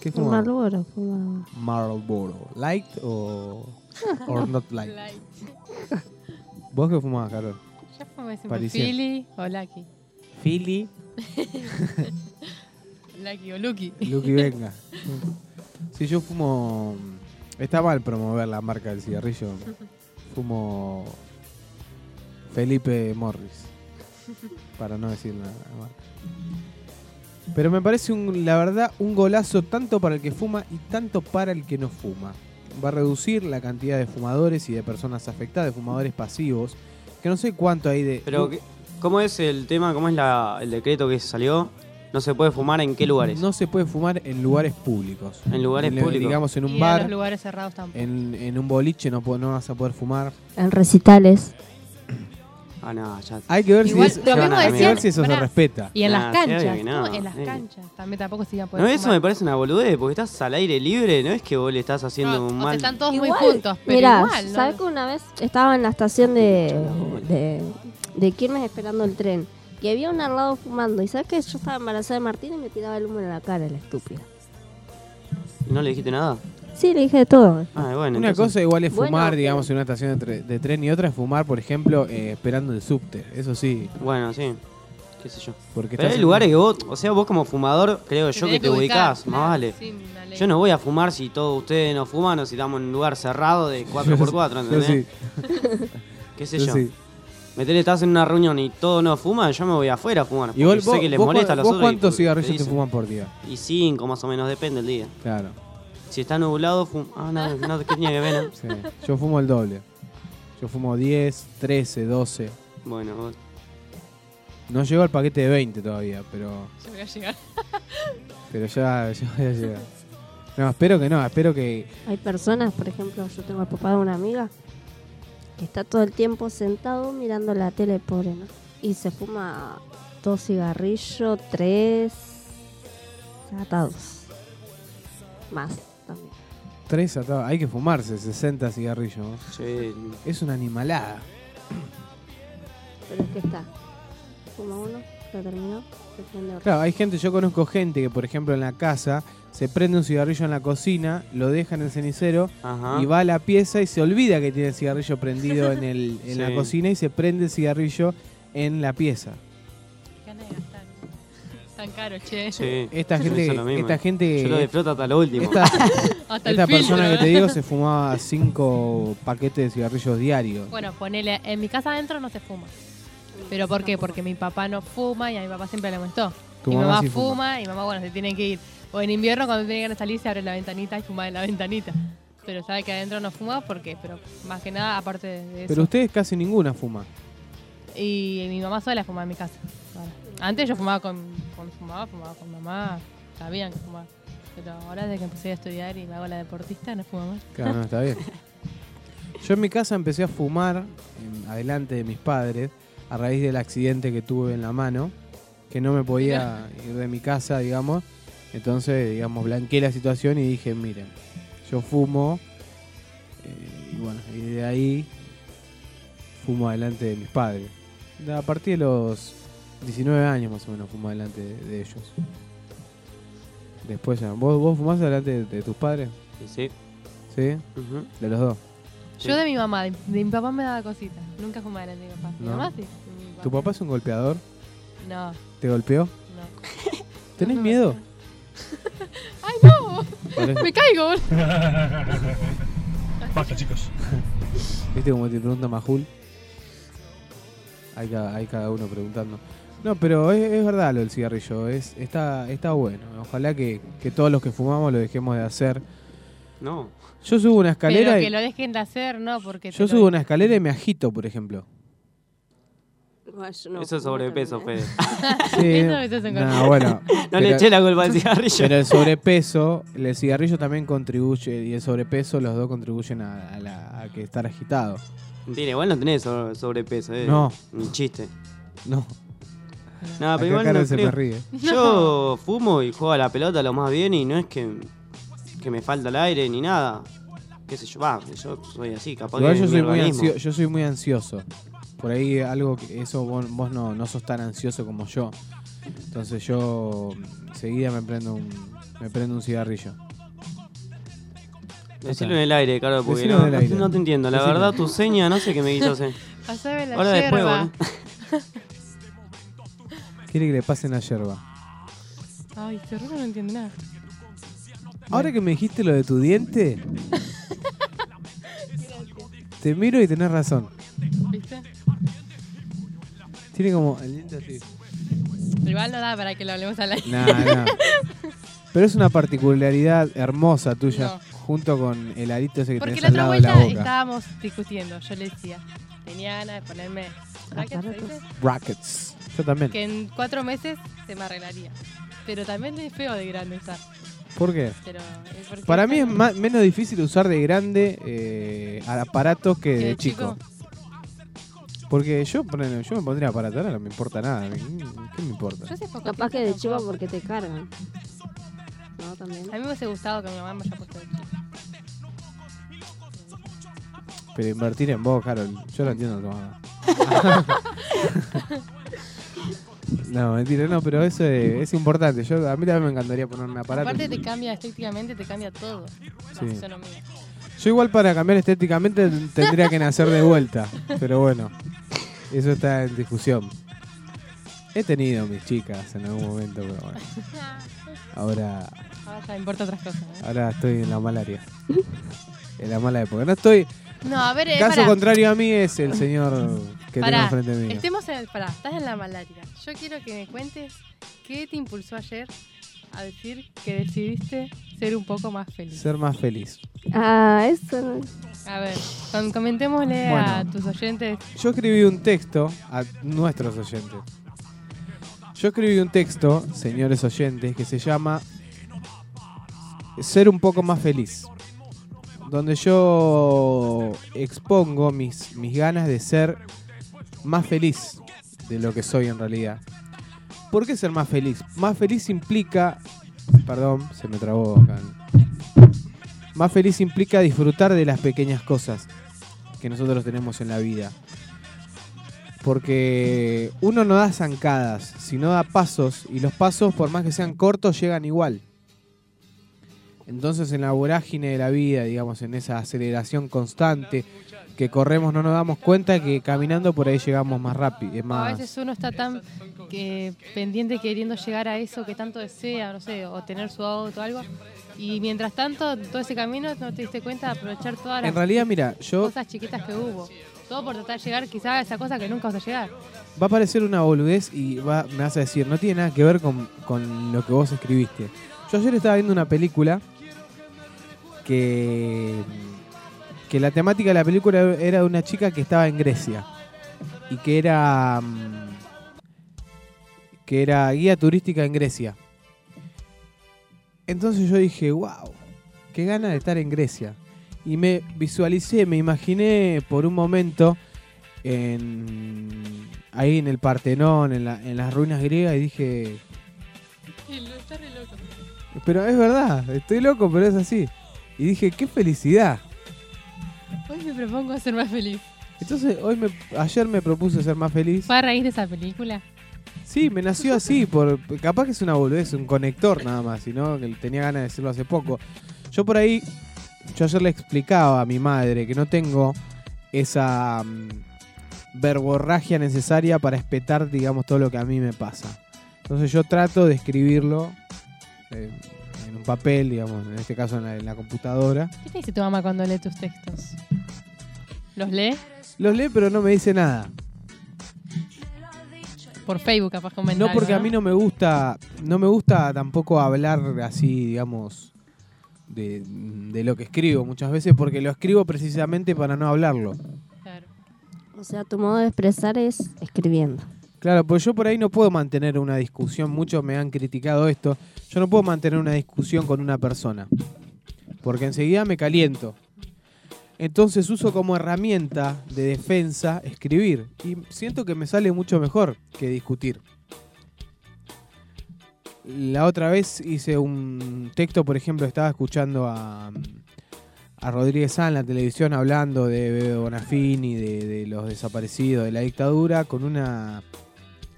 ¿Qué fumabas? Marlboro fumaba. Marlboro. ¿Light o, or (laughs) not light? Light. ¿Vos qué fumabas, Carol? Yo fumé siempre. Philly o Lucky. Philly. (laughs) Lucky o Lucky. Lucky (laughs) venga. Si yo fumo. Está mal promover la marca del cigarrillo. Fumo. Felipe Morris. Para no decir la la marca. Pero me parece, un, la verdad, un golazo tanto para el que fuma y tanto para el que no fuma. Va a reducir la cantidad de fumadores y de personas afectadas, de fumadores pasivos. Que no sé cuánto hay de. Pero, ¿qué- ¿cómo es el tema? ¿Cómo es la, el decreto que salió? ¿No se puede fumar en qué lugares? No se puede fumar en lugares públicos. En lugares En- públicos. Digamos, en un y en bar. los lugares cerrados tampoco. En, en un boliche no, no vas a poder fumar. En recitales. Ah, no, ya. Hay que ver Igual, si, es- lo se mismo van a hay que decían, ver si eso se respeta. Y en Nah, las canchas, que no, en las eh. canchas también tampoco se iba a poder No, eso fumar. me parece una boludez, porque estás al aire libre, no es que vos le estás haciendo No, un o sea, mal. están todos Igual, muy juntos, pero Mirá, igual, ¿no? ¿sabes que una vez estaba en la estación de, de, de Quilmes esperando el tren? Y había un al lado fumando. Y sabes que yo estaba embarazada de Martín y me tiraba el humo en la cara, la estúpida. ¿No le dijiste nada? Sí, le dije de todo. Ah, bueno. Una entonces- cosa igual es fumar, digamos, en una estación de, tre- de tren y otra es fumar, por ejemplo, eh, esperando el subte. Eso sí, Bueno, sí. Qué sé yo. porque Pero hay en- lugares que vos, o sea, vos como fumador, creo yo que te ubicás, más vale. sí. Yo no voy a fumar si todos ustedes no fuman o si estamos en un lugar cerrado de 4x4, (laughs) Yo ¿entendés? sí, ¿Qué sé yo yo? sí. Metele, estás en una reunión y todos no fuman, yo me voy afuera a fumar. Igual vos, sé que les vos molesta a los vos otros. y cuántos porque cigarrillos te fuman por día. Y cinco más o menos, depende del día. Claro, Si está nublado, fum... Ah, no, no, ¿qué tenía que ver? no? (laughs) sí. Yo fumo el doble. Yo fumo 10, 13, 12. Bueno, vos- No llego al paquete de 20 todavía, pero, Yo voy a llegar. (laughs) pero ya, ya voy a llegar. No, espero que no, espero que... Hay personas, por ejemplo, yo tengo al papá de una amiga que está todo el tiempo sentado mirando la tele, pobre, ¿no? Y se fuma dos cigarrillos, tres atados. Más también. Tres atados. Hay que fumarse 60 cigarrillos. sí, Es una animalada. Pero es que está. Fuma uno, terminó. Claro, hay gente, yo conozco gente que, por ejemplo, en la casa se prende un cigarrillo en la cocina, lo deja en el cenicero Ajá. y va a la pieza y se olvida que tiene el cigarrillo prendido en, el, (laughs) en la cocina y se prende el cigarrillo en la pieza. Qué ganas de gastar. Tan caro, che. Sí, Esta gente, hice lo mismo. esta gente, Yo lo disfruto hasta lo último. esta, (laughs) Hasta el esta filtro, persona que te digo se fumaba cinco paquetes de cigarrillos diarios. Bueno, ponele, en mi casa adentro no se fuma. ¿Pero por qué? Porque mi papá no fuma y a mi papá siempre le. Tu mi mamá mamá sí fuma, fuma. y mamá, bueno, se tiene que ir. O en invierno cuando tiene que salir se abre la ventanita y fuma en la ventanita. Pero sabe que adentro no fuma porque, pero más que nada aparte de eso. Pero ustedes casi ninguna fuma. Y mi mamá sola fuma en mi casa. Antes yo fumaba con, cuando fumaba, fumaba con mamá, sabían que fumaba. Pero ahora desde que empecé a estudiar y me hago la deportista, no fumo más. Claro, no, está bien. (laughs) Yo en mi casa empecé a fumar en- adelante de mis padres a raíz del accidente que tuve en la mano, que no me podía ir de mi casa, digamos. Entonces, digamos, blanqueé la situación y dije, miren, yo fumo. eh, y bueno, y de ahí fumo adelante de mis padres. A partir de los 19 años más o menos fumo adelante de, de ellos. Después ya. ¿Vos, vos fumás adelante de, de tus padres? Sí, sí. De los dos. Yo de mi mamá, de, de mi papá me daba cositas. Nunca fumaba de mi papá. Mi No. mamá sí. ¿Tu papá es un golpeador? No, ¿Te golpeó? no. (laughs) ¿Tenés miedo? (laughs) ¡Ay, no! ¡Me caigo! (laughs) Basta, chicos. ¿Viste cómo te pregunta Majul? Hay, ca- hay cada uno preguntando. No, pero es, es verdad lo del cigarrillo. Es, está, está bueno. Ojalá que, que todos los que fumamos lo dejemos de hacer. No. Yo subo una escalera Pero y, que lo dejen de hacer, no, porque... yo lo- subo una escalera y me agito, por ejemplo. Bueno, yo no Eso es sobrepeso, también. Fede. Sí, (laughs) Eso- no, bueno. (laughs) No le eché la culpa al cigarrillo. Pero el (laughs) sobrepeso, el cigarrillo también contribuye, y el sobrepeso, los dos contribuyen a, a la- a que estar agitado. Mentira, igual no tenés sobre- sobrepeso, eh. No. Ni chiste. No. No, pero igual no se creo. me ríe. Yo fumo y juego a la pelota lo más bien y no es que, que me falta el aire ni nada. Qué sé yo, va, yo soy así, capaz Igual que yo soy, muy yo soy muy ansioso. Por ahí algo que eso vos, vos no, no sos tan ansioso como yo. Entonces yo mm, enseguida me prendo un, me prendo un cigarrillo. Decirlo en el aire, claro, porque no, en el aire. no te entiendo. La Decilo. verdad, tu seña, no sé qué me quiso hacer. (laughs) Pasame la Ahora después, boludo. (laughs) Quiere que le pasen la yerba. Ay, seguro no entiende nada. Ahora que me dijiste lo de tu diente, (laughs) te miro y tenés razón. Tiene como el diente así. Igual no da para que lo hablemos al aire. No, no. (laughs) Pero es una particularidad hermosa tuya, No. junto con el arito ese que Porque tenés la al otra lado de la vuelta boca. estábamos discutiendo. Yo le decía, tenía ganas de ponerme brackets. Brackets. Yo también. que en cuatro meses se me arreglaría. Pero también es feo de grande usar. ¿Por qué? Pero, eh, porque Para mí es ma- menos difícil usar de grande eh, aparatos que de, de chico. Porque yo, yo me pondría aparato, ahora no me importa nada. ¿Qué me importa? Yo poco Capaz que de tampoco. porque te cargan. ¿No? También. A mí me hubiese gustado que mi mamá me haya puesto de chico. Pero invertir en vos, Carol, yo lo entiendo tu mamá. (laughs) no, mentira, no, pero eso es, es importante. Yo, a mí también me encantaría ponerme aparato. Aparte te cambia estéticamente, te cambia todo. Sí. Eso no mío. Yo igual para cambiar estéticamente tendría que nacer de vuelta. Pero bueno, eso está en discusión. He tenido mis chicas en algún momento, pero bueno. (laughs) Ahora, Ahora ya importa otras cosas. ¿eh? ahora estoy en la malaria. En la mala época. No estoy. No, a ver, eh, Caso pará. contrario a mí es el señor que (laughs) tengo Pará, enfrente mío. Estemos en el. Pará, estás en la malaria. Yo quiero que me cuentes qué te impulsó ayer a decir que decidiste ser un poco más feliz. Ser más feliz. Ah, eso no. A ver, comentémosle a tus oyentes. Yo escribí un texto a nuestros oyentes. Yo escribí un texto, señores oyentes, que se llama Ser un poco más feliz. Donde yo expongo mis, mis ganas de ser más feliz de lo que soy en realidad. ¿Por qué ser más feliz? Más feliz implica... Perdón, se me trabó acá. Más feliz implica disfrutar de las pequeñas cosas que nosotros tenemos en la vida. Porque uno no da zancadas, sino da pasos, y los pasos, por más que sean cortos, llegan igual. Entonces en la vorágine de la vida, digamos, en esa aceleración constante que corremos, no nos damos cuenta que caminando por ahí llegamos más rápido. A más, veces uno está tan que, pendiente queriendo llegar a eso que tanto desea, no sé, o tener su auto o algo. Y mientras tanto, todo ese camino no te diste cuenta de aprovechar todas las en realidad, mira, yo cosas chiquitas que hubo. Todo por tratar de llegar quizás a esa cosa que nunca vas a llegar. va a parecer una boludez y va- me vas a decir, no tiene nada que ver con, con lo que vos escribiste. Yo ayer estaba viendo una película que, que la temática de la película era de una chica que estaba en Grecia y que era mm, que era guía turística en Grecia. Entonces yo dije, wow, qué ganas de estar en Grecia. Y me visualicé, me imaginé por un momento en, ahí en el Partenón, en, la- en las ruinas griegas, y dije, pero es verdad, estoy loco, pero es así. Y dije, qué felicidad. Hoy me propongo ser más feliz. Entonces, hoy me, ayer me propuse ser más feliz. ¿Fue a raíz de esa película? Sí, me nació así, por capaz que es una boludez, un conector nada más, sino que tenía ganas de decirlo hace poco. Yo por ahí yo ayer le explicaba a mi madre que no tengo esa mm, verborragia necesaria para espetar, digamos, todo lo que a mí me pasa. Entonces yo trato de escribirlo eh, papel, digamos, en este caso en la, en la computadora. ¿Qué te dice tu mamá cuando lee tus textos? ¿Los lee? Los lee pero no me dice nada. Por Facebook, capaz comentar. No porque a mí no me gusta, no me gusta tampoco hablar así, digamos, de, de lo que escribo muchas veces porque lo escribo precisamente para no hablarlo. O sea, tu modo de expresar es escribiendo. Claro, pues yo por ahí no puedo mantener una discusión, muchos me han criticado esto, yo no puedo mantener una discusión con una persona, porque enseguida me caliento. Entonces uso como herramienta de defensa escribir y siento que me sale mucho mejor que discutir. La otra vez hice un texto, por ejemplo, estaba escuchando a, a Rodríguez Sá en la televisión hablando de Bebe Bonafini, de, de los desaparecidos, de la dictadura, con una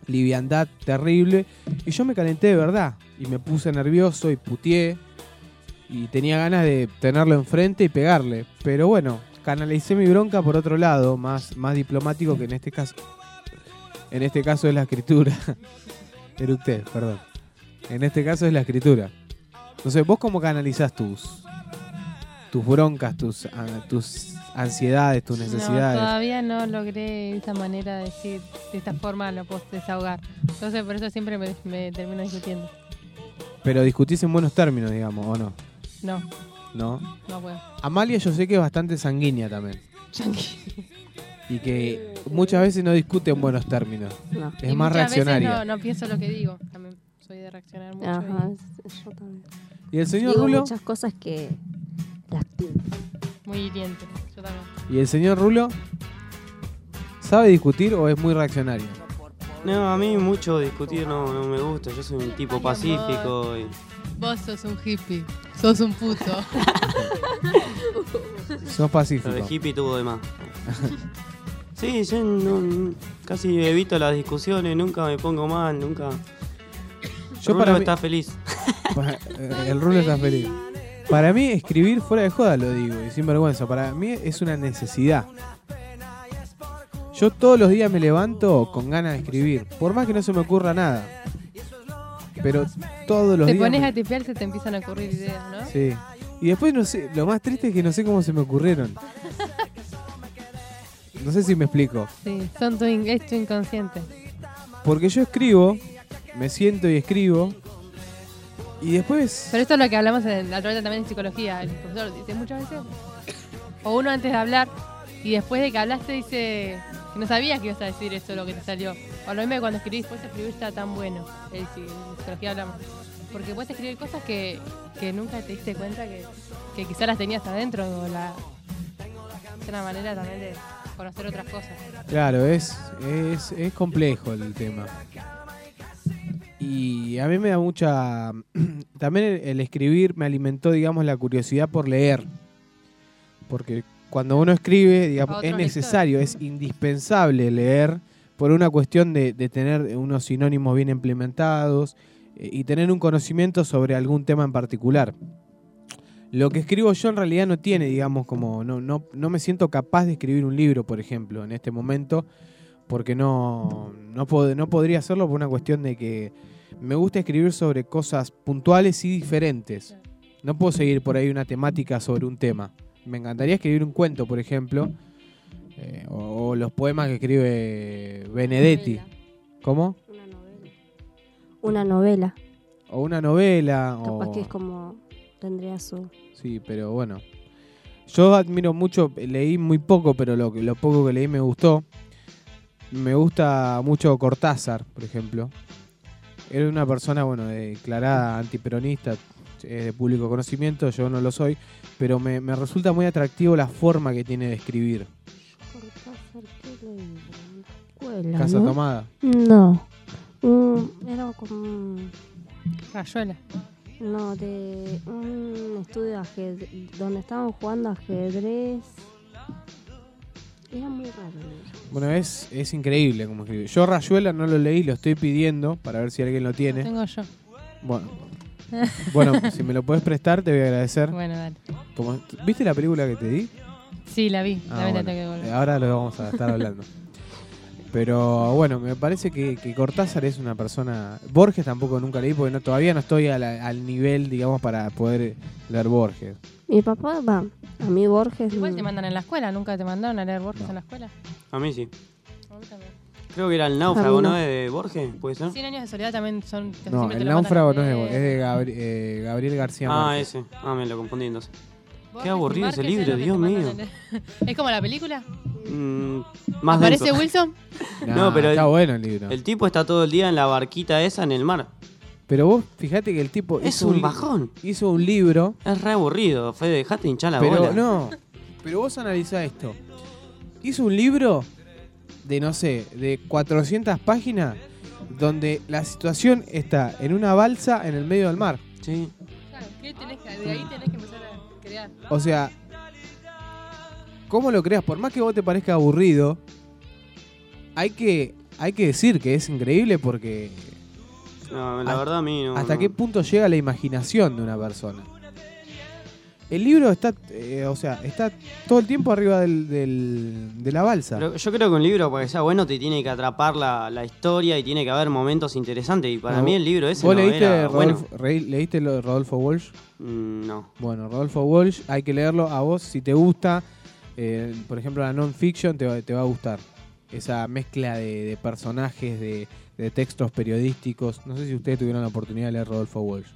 liviandad terrible. Y yo me calenté de verdad. Y me puse nervioso y putié. Y tenía ganas de tenerlo enfrente y pegarle. Pero bueno, canalicé mi bronca por otro lado, más, más diplomático que en este caso. En este caso es la escritura. (laughs) Eructé, perdón. En este caso es la escritura. Entonces, ¿vos cómo canalizás tus, tus broncas, tus, ah, tus ansiedades, tus No, necesidades? todavía no logré de esta manera decir, de esta forma lo puedo desahogar. Entonces por eso siempre me, me termino discutiendo. Pero discutís en buenos términos, digamos, ¿o no? No, ¿No? no puedo. Amalia yo sé que es bastante sanguínea también. Y que muchas veces no discute en buenos términos. No. Es Y más muchas veces reaccionaria. No, no pienso lo que digo. También soy de reaccionar mucho. Ajá, y- yo también. ¿Y el señor Digo Rulo? muchas cosas que lastimo. Muy hiriente. Yo también. ¿Y el señor Rulo? ¿Sabe discutir o es muy reaccionario? No, a mí mucho discutir no, no me gusta. Yo soy un tipo Ay, pacífico. Y... Vos sos un hippie. Sos un puto. (laughs) Sos pacífico. Pero el hippie tuvo de más. sí, yo no- casi evito las discusiones, nunca me pongo mal, nunca. Yo Rulo para mí- está feliz. (laughs) Eh, El Rulo está feliz. Para mí, escribir fuera de joda, lo digo, y sin vergüenza, para mí es una necesidad. Yo todos los días me levanto con ganas de escribir, por más que no se me ocurra nada. Pero todos los te días. pones me- a tipear se te empiezan a ocurrir ideas, ¿no? Sí. Y después no sé, lo más triste es que no sé cómo se me ocurrieron. (laughs) No sé si me explico. Sí, son tu, es tu inconsciente. Porque yo escribo, me siento y escribo, y después Pero esto es lo que hablamos en la también en psicología. El profesor dice muchas veces, o uno antes de hablar, y después de que hablaste dice que no sabías que ibas a decir esto lo que te salió. O lo mismo cuando escribís, después escribir está tan bueno. Es decir, en psicología hablamos. Porque puedes escribir cosas que, que nunca te diste cuenta que, que quizás las tenías adentro. O la, es una manera también de conocer otras cosas. Claro, es, es, es complejo el tema. Y a mí me da mucha... (clears throat) También el, el escribir me alimentó, digamos, la curiosidad por leer. Porque cuando uno escribe, digamos, es necesario, es indispensable leer por una cuestión de, de tener unos sinónimos bien implementados eh, y tener un conocimiento sobre algún tema en particular. Lo que escribo yo en realidad no tiene, digamos, como no, no, no me siento capaz de escribir un libro, por ejemplo, en este momento, porque no, no, pod- no podría hacerlo por una cuestión de que me gusta escribir sobre cosas puntuales y diferentes. No puedo seguir por ahí una temática sobre un tema. Me encantaría escribir un cuento, por ejemplo, eh, o, o los poemas que escribe Benedetti. ¿Cómo? Una novela. O una novela. Capaz o... que es como tendría su. Sí, pero bueno. Yo admiro mucho, leí muy poco, pero lo, que- lo poco que leí me gustó. Me gusta mucho Cortázar, por ejemplo. Era una persona, bueno, declarada antiperonista, es de público conocimiento, yo no lo soy, pero me, me resulta muy atractivo la forma que tiene de escribir. Escuela, Casa ¿no? Tomada. No. Un- era como. un- Rayuela. No, de un estudio de ajedrez. Donde estaban jugando ajedrez. Era muy raro. ¿no? Bueno, es, es increíble como escribe. Yo Rayuela no lo leí, lo estoy pidiendo para ver si alguien lo tiene. Tengo yo. Bueno, (laughs) bueno si me lo puedes prestar te voy a agradecer. Bueno, dale. como, ¿Viste la película que te di? Sí, la vi. Ah, la vi, la bueno. tengo que volver. Eh, Ahora lo vamos a estar hablando. (laughs) Pero bueno, me parece que, que Cortázar es una persona. Borges tampoco nunca leí porque no, todavía no estoy la- al nivel, digamos, para poder leer Borges. Mi papá va. A mí Borges. Igual no. te mandan en la escuela, nunca te mandaron a leer Borges No. en la escuela. A mí sí. A mí también. Creo que era el náufrago, ¿no? De Borges, ¿puede ser? Cien años de soledad también son. No, el náufrago no es de. Borges, es de Gabri- eh, Gabriel García Ah, Márquez. ese. Ah, me lo confundí entonces. Qué aburrido ese es libro, que Dios mío. (laughs) ¿Es como la película? Mm, más ¿Aparece. Wilson? (laughs) No, pero está el- bueno el libro. El tipo está todo el día en la barquita esa en el mar. Pero vos fíjate que el tipo Es hizo un bajón. Hizo un libro, Es re aburrido, Fede, dejate hinchar la pero bola. no. Pero vos analizá esto. Hizo un libro de no sé, de 400 páginas donde la situación está en una balsa en el medio del mar. Sí. Claro, ¿qué tenés que, de ahí tenés que empezar a crear. O sea, ¿cómo lo creas? Por más que vos te parezca aburrido, hay que, hay que decir que es increíble porque No, la Hasta- verdad a mí no. hasta no. qué punto llega la imaginación de una persona. El libro está, eh, o sea, está todo el tiempo arriba del, del- de la balsa. Pero yo creo que un libro, para que sea bueno, te tiene que atrapar la, la historia y tiene que haber momentos interesantes. Y para No, mí el libro ese ¿Vos no leíste, era bueno. Rodolfo, re- leíste lo de Rodolfo Walsh? Mm, no. Bueno, Rodolfo Walsh, hay que leerlo a vos si te gusta. eh, por ejemplo, la non-fiction te, va- te va a gustar. Esa mezcla de, de personajes, de, de textos periodísticos. No sé si ustedes tuvieron la oportunidad de leer Rodolfo Walsh.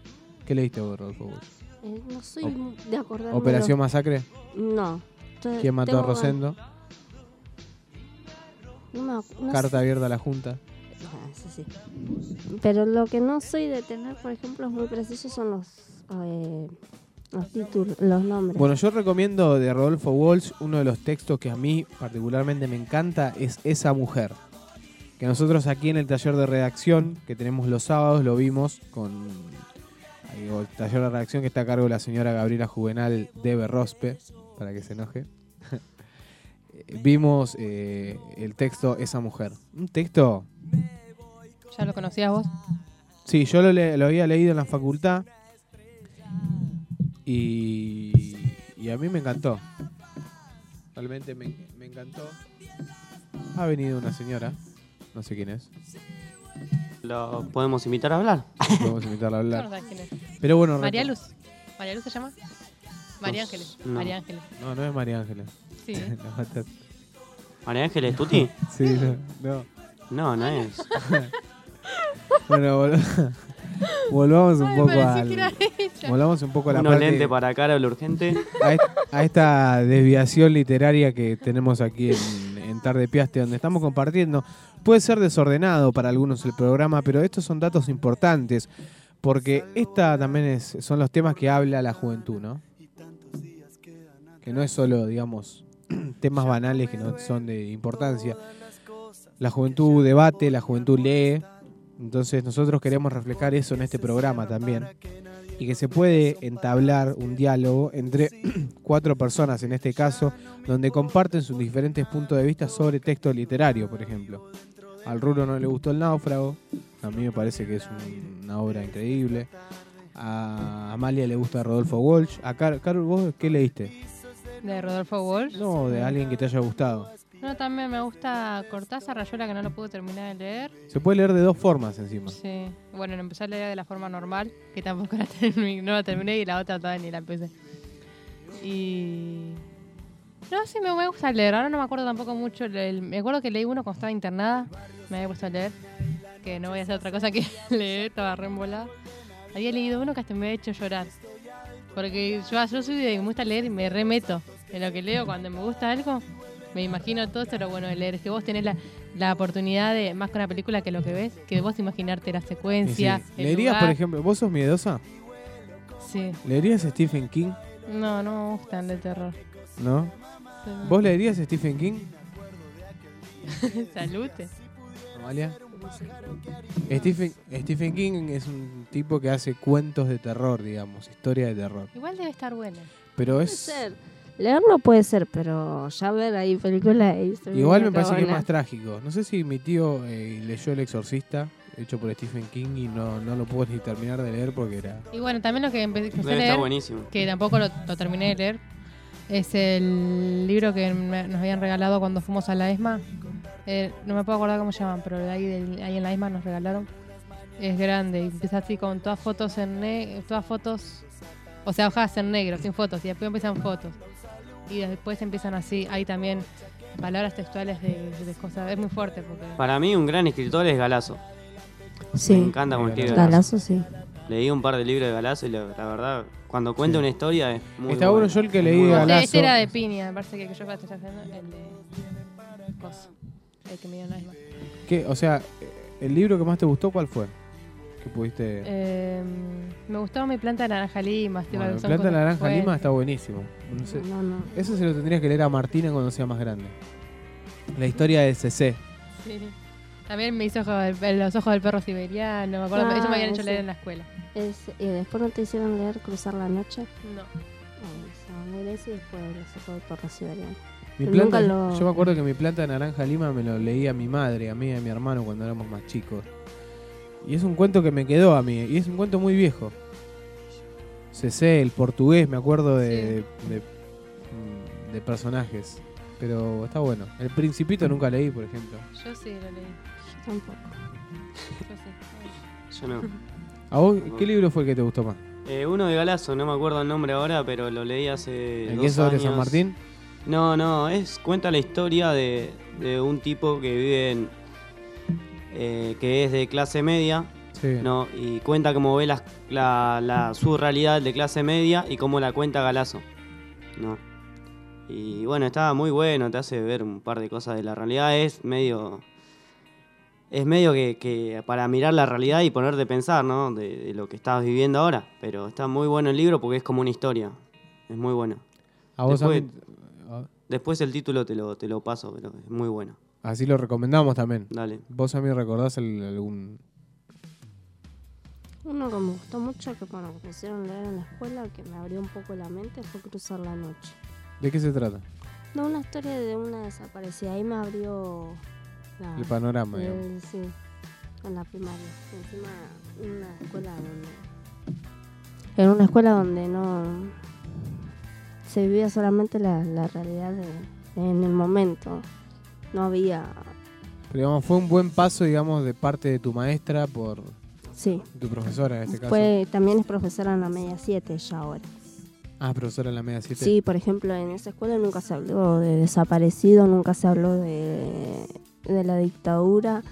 ¿Qué leíste vos, Rodolfo Walsh? Eh, no soy de acordarme. ¿Operación Masacre? No. ¿Quién mató a Rosendo? No me acu- no Carta sé. abierta a la Junta. Ah, eso sí. Pero lo que no soy de tener, por ejemplo, muy precisos son los, eh, los títulos, los nombres. Bueno, yo recomiendo de Rodolfo Walsh uno de los textos que a mí particularmente me encanta es Esa mujer. Que nosotros aquí en el taller de redacción que tenemos los sábados lo vimos con el taller de redacción que está a cargo de la señora Gabriela Juvenal de Berrospe, para que se enoje. (laughs) Vimos eh, el texto Esa mujer. Un texto, ¿Ya lo conocías vos? sí, yo lo, le- lo había leído en la facultad y, y a mí me encantó. Realmente me, me encantó. Ha venido una señora, no sé quién es, Lo podemos invitar a hablar. podemos invitarla a no (laughs) hablar. sabes quién es. Pero bueno, María reto- Luz. ¿María Luz se llama? María No, Ángeles. no. María Ángeles. No, no es María Ángeles. Sí. (laughs) Mataste. María Ángeles Tuti. (laughs) sí, no, no. No, no es. Bueno, vol- volvamos un Ay, poco al. Volvamos un poco a la Unos parte- lentes para cara lo urgente. a, est- a esta desviación literaria que tenemos aquí en Tarde Piaste, donde estamos compartiendo. Puede ser desordenado para algunos el programa, pero estos son datos importantes, porque esta también es, son los temas que habla la juventud, ¿no? Que no es solo, digamos, (clears throat) temas banales que no son de importancia. La juventud debate, la juventud lee, entonces nosotros queremos reflejar eso en este programa también y que se puede entablar un diálogo entre (clears throat) cuatro personas en este caso, donde comparten sus diferentes puntos de vista sobre texto literario, por ejemplo. Al Ruro no le gustó El Náufrago, a mí me parece que es un- una obra increíble. A Amalia le gusta Rodolfo Walsh. A Car Carol, ¿vos qué leíste? De Rodolfo Walsh. No, de alguien que te haya gustado. No, también me gusta Cortázar, Rayuela, que no lo pude terminar de leer. Se puede leer de dos formas encima. Sí. Bueno, lo empecé a leer de la forma normal, que tampoco (laughs) la terminé, no la terminé y la otra todavía ni la empecé. Y... No, sí, me, me gusta leer. Ahora no me acuerdo tampoco mucho. el- me acuerdo que leí uno cuando estaba internada. Me había puesto a leer. Que no voy a hacer otra cosa que (laughs) leer, estaba re embolada. Había leído uno que hasta me había hecho llorar. Porque yo, yo soy de que me gusta leer y me remeto en lo que leo. Cuando me gusta algo, me imagino todo esto lo bueno de leer. Es que vos tenés la, la oportunidad de, más que una película que lo que ves, que vos imaginarte la sí, secuencia. el ¿Leerías, lugar. por ejemplo, vos sos miedosa? Sí. ¿Leerías Stephen King? No, no me gustan de terror. ¿No? Sí. ¿Vos leerías Stephen King? (laughs) Salute. Amalia. Stephen, Stephen King es un tipo que hace cuentos de terror, digamos, historia de terror. Igual debe estar buena. Pero es. Leerlo puede ser, pero ya ver ahí películas y se igual me parece que es más trágico. No sé si mi tío eh, leyó El Exorcista, hecho por Stephen King y no, no lo pude ni terminar de leer porque era... Y bueno, también lo que empe- empecé a leer, buenísimo. que tampoco lo, lo terminé de leer, es el libro que me- nos habían regalado cuando fuimos a la ESMA. Eh, no me puedo acordar cómo se llaman, pero ahí, del- ahí en la ESMA nos regalaron. Es grande y empieza así con todas fotos en ne- todas fotos, o sea, hojas en negro, sin fotos, y después empiezan fotos. Y después empiezan así, hay también palabras textuales de, de cosas, es muy fuerte porque... Para mí un gran escritor es Galazo. Sí. Me encanta como escribe Galazo. Galazo, sí. Leí un par de libros de Galazo y la, la verdad, cuando cuenta una historia es muy Está bueno, yo el que leí de Galazo... Este era de piña, me parece que que yo estoy haciendo, el de... Coso, el que me dio la ESMA. ¿Qué? O sea, ¿el libro que más te gustó cuál fue? Que pudiste... Eh, me gustó mi planta de naranja lima. Bueno, son Planta de Naranja. Lima está buenísimo. No sé. No, no. Eso se lo tendrías que leer a Martina cuando sea más grande. La historia de CC. Sí. También mis ojos del- los ojos del perro siberiano. Me acuerdo, eso me habían hecho Ah, leer en la escuela. Es, y después no te hicieron leer Cruzar la Noche. No. Ah, leer ese y después Los ojos del perro siberiano. Mi planta, nunca lo- Yo me acuerdo que mi planta de naranja lima me lo leía mi madre, a mí y a mi hermano cuando éramos más chicos. Y es un cuento que me quedó a mí, y es un cuento muy viejo. CC, el portugués, me acuerdo de, de, de- de personajes. Pero está bueno. El Principito nunca leí, por ejemplo. Yo sí lo leí. Yo tampoco. Yo sí. Yo no. ¿A vos qué libro fue el que te gustó más? Eh, uno de Galazo, no me acuerdo el nombre ahora, pero lo leí hace ¿El dos que es sobre San años. Martín? No, no, es cuenta la historia de, de un tipo que vive en... eh, que es de clase media, Sí. ¿no? Y cuenta cómo ve la, la- su realidad de clase media y cómo la cuenta Galazo, ¿no? Y bueno, estaba muy bueno, te hace ver un par de cosas de la realidad, es medio... Es medio que, que para mirar la realidad y ponerte a pensar, ¿no? De, de lo que estás viviendo ahora. Pero está muy bueno el libro porque es como una historia. Es muy bueno. A vos después, después el título te lo, te lo paso, pero es muy bueno. Así lo recomendamos también. Dale. ¿Vos a mí recordás el- algún...? Uno que me gustó mucho, que bueno, que me hicieron leer en la escuela, que me abrió un poco la mente, fue Cruzar la Noche. ¿De qué se trata? No, una historia de una desaparecida. Ahí me abrió la- El panorama, el- digamos. sí, en la primaria. Encima, una escuela donde. En una escuela donde no. Se vivía solamente la, la realidad de- en el momento. No había. Pero digamos, fue un buen paso, digamos, de parte de tu maestra por Sí. tu profesora en este caso. Fue, también es profesora en la media 7 ya ahora. Ah, profesora en la media 7. Sí, por ejemplo, en esa escuela nunca se habló de desaparecido, nunca se habló de, de la dictadura.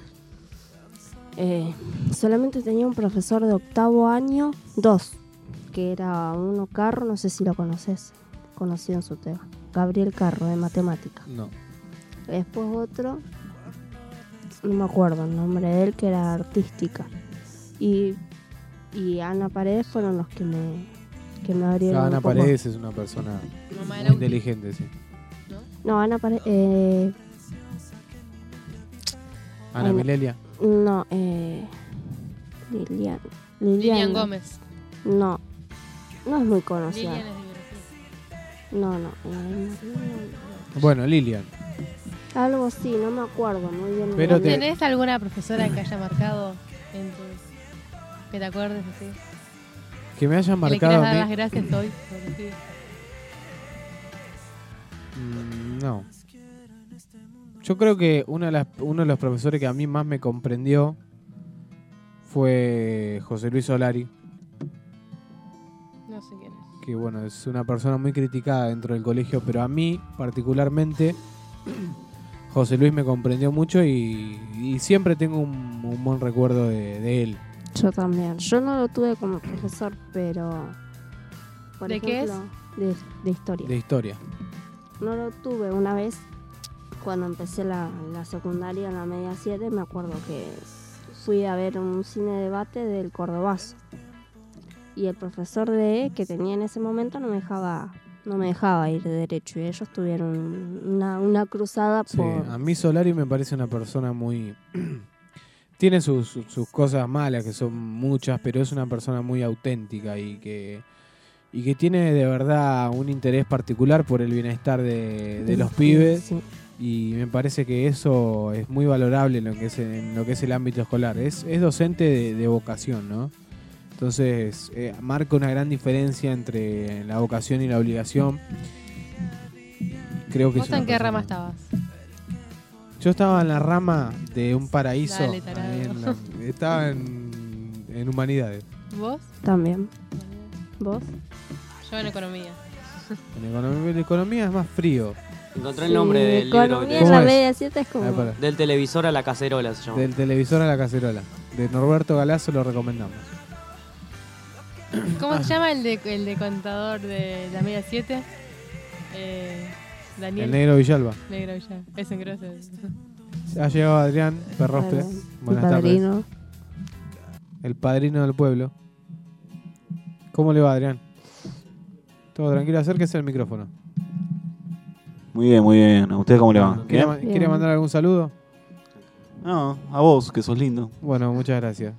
Eh, solamente tenía un profesor de octavo año, dos, que era uno Carro, no sé si lo conoces, conocido en su tema, Gabriel Carro, de matemática. No. Después otro, no me acuerdo el nombre de él, que era artística. Y, y Ana Paredes fueron los que me, que me abrieron Ana un poco. Paredes es una persona muy inteligente, sí. No, Ana Paredes... Eh, Ana Ana- Milelia. no, eh, Lilian, Lilian Lilian Gómez. No, no es muy conocida. Lilian es biología. No, no. eh, Bueno, Lilian. Algo así, no me acuerdo muy bien. Pero te- ¿Tenés alguna profesora que haya marcado en tus... que te acuerdes así? Que me hayan Que le marcado quieras a dar las gracias hoy. (clears throat) Mm, no. Yo creo que una de las, uno de los profesores que a mí más me comprendió fue José Luis Solari, No sé quién es. que bueno, es una persona muy criticada dentro del colegio, pero a mí particularmente José Luis me comprendió mucho y, y siempre tengo un, un buen recuerdo de, de él. Yo también. Yo no lo tuve como profesor, pero. Por ¿De qué ejemplo, De, de historia. De historia. No lo tuve una vez cuando empecé la, la secundaria en la media 7. Me acuerdo que fui a ver un cine debate del Cordobazo. Y el profesor de E que tenía en ese momento no me dejaba no me dejaba ir de derecho y ellos tuvieron una, una cruzada Sí, por a mí Solari me parece una persona muy... (clears throat) Tiene sus, sus- cosas malas, que son muchas, pero es una persona muy auténtica y que, y que tiene de verdad un interés particular por el bienestar de, de los pibes. Sí. y me parece que eso es muy valorable en lo que es, en lo que es el ámbito escolar. Es, es docente de, de vocación, ¿no? Entonces, eh, marca una gran diferencia entre la vocación y la obligación. Creo que ¿Vos en qué rama estabas? Yo estaba en la rama de un paraíso. Dale, en la- (laughs) estaba en, en humanidades. ¿Vos? También. ¿Vos? Yo en economía. En economía, en economía es más frío. Encontré el nombre del libro que en la media 7 es como... Ah. Del televisor a la cacerola se llama. Del televisor a la cacerola. De Norberto Galazo lo recomendamos. (coughs) ¿Cómo Ah. se llama el de, el de contador de la media 7? Eh, Daniel. El negro Villalba. Negro ya. Es en grosso. Ha llegado Adrián Perrostre. Buenas tardes. padrino. El padrino del pueblo. ¿Cómo le va, Adrián? Todo tranquilo, acérquese al micrófono. Muy bien, muy bien. ¿A usted cómo le va? ¿Quiere, ¿Bien? ma- Bien. quiere mandar algún saludo? No, a vos, que sos lindo. Bueno, muchas gracias.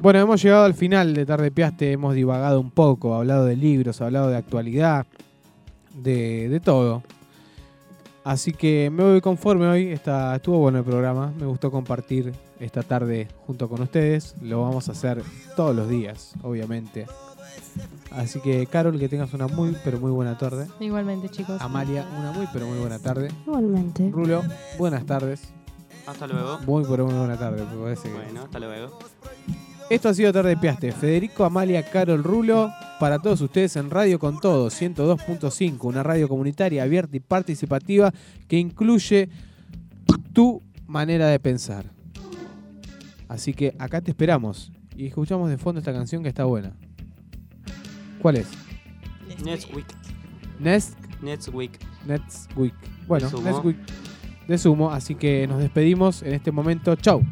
Bueno, hemos llegado al final de Tarde Piaste, hemos divagado un poco, hablado de libros, hablado de actualidad, de, de todo. Así que me voy conforme hoy, está, estuvo bueno el programa, me gustó compartir esta tarde junto con ustedes, lo vamos a hacer todos los días, obviamente. Así que Carol, que tengas una muy, pero muy buena tarde. Igualmente, chicos. Amalia, una muy, pero muy buena tarde. Igualmente. Rulo, buenas tardes. Hasta luego. Muy, pero muy buena tarde, me parece que- Bueno, hasta luego. Esto ha sido Tarde Piaste. Federico, Amalia, Carol, Rulo, para todos ustedes en Radio con Todo, 102.5, una radio comunitaria abierta y participativa que incluye tu manera de pensar. Así que acá te esperamos y escuchamos de fondo esta canción que está buena. ¿Cuál es? Next week. Next, Next week. Next Week. Bueno, De. Next Week de Sumo, así que nos despedimos en este momento. Chau.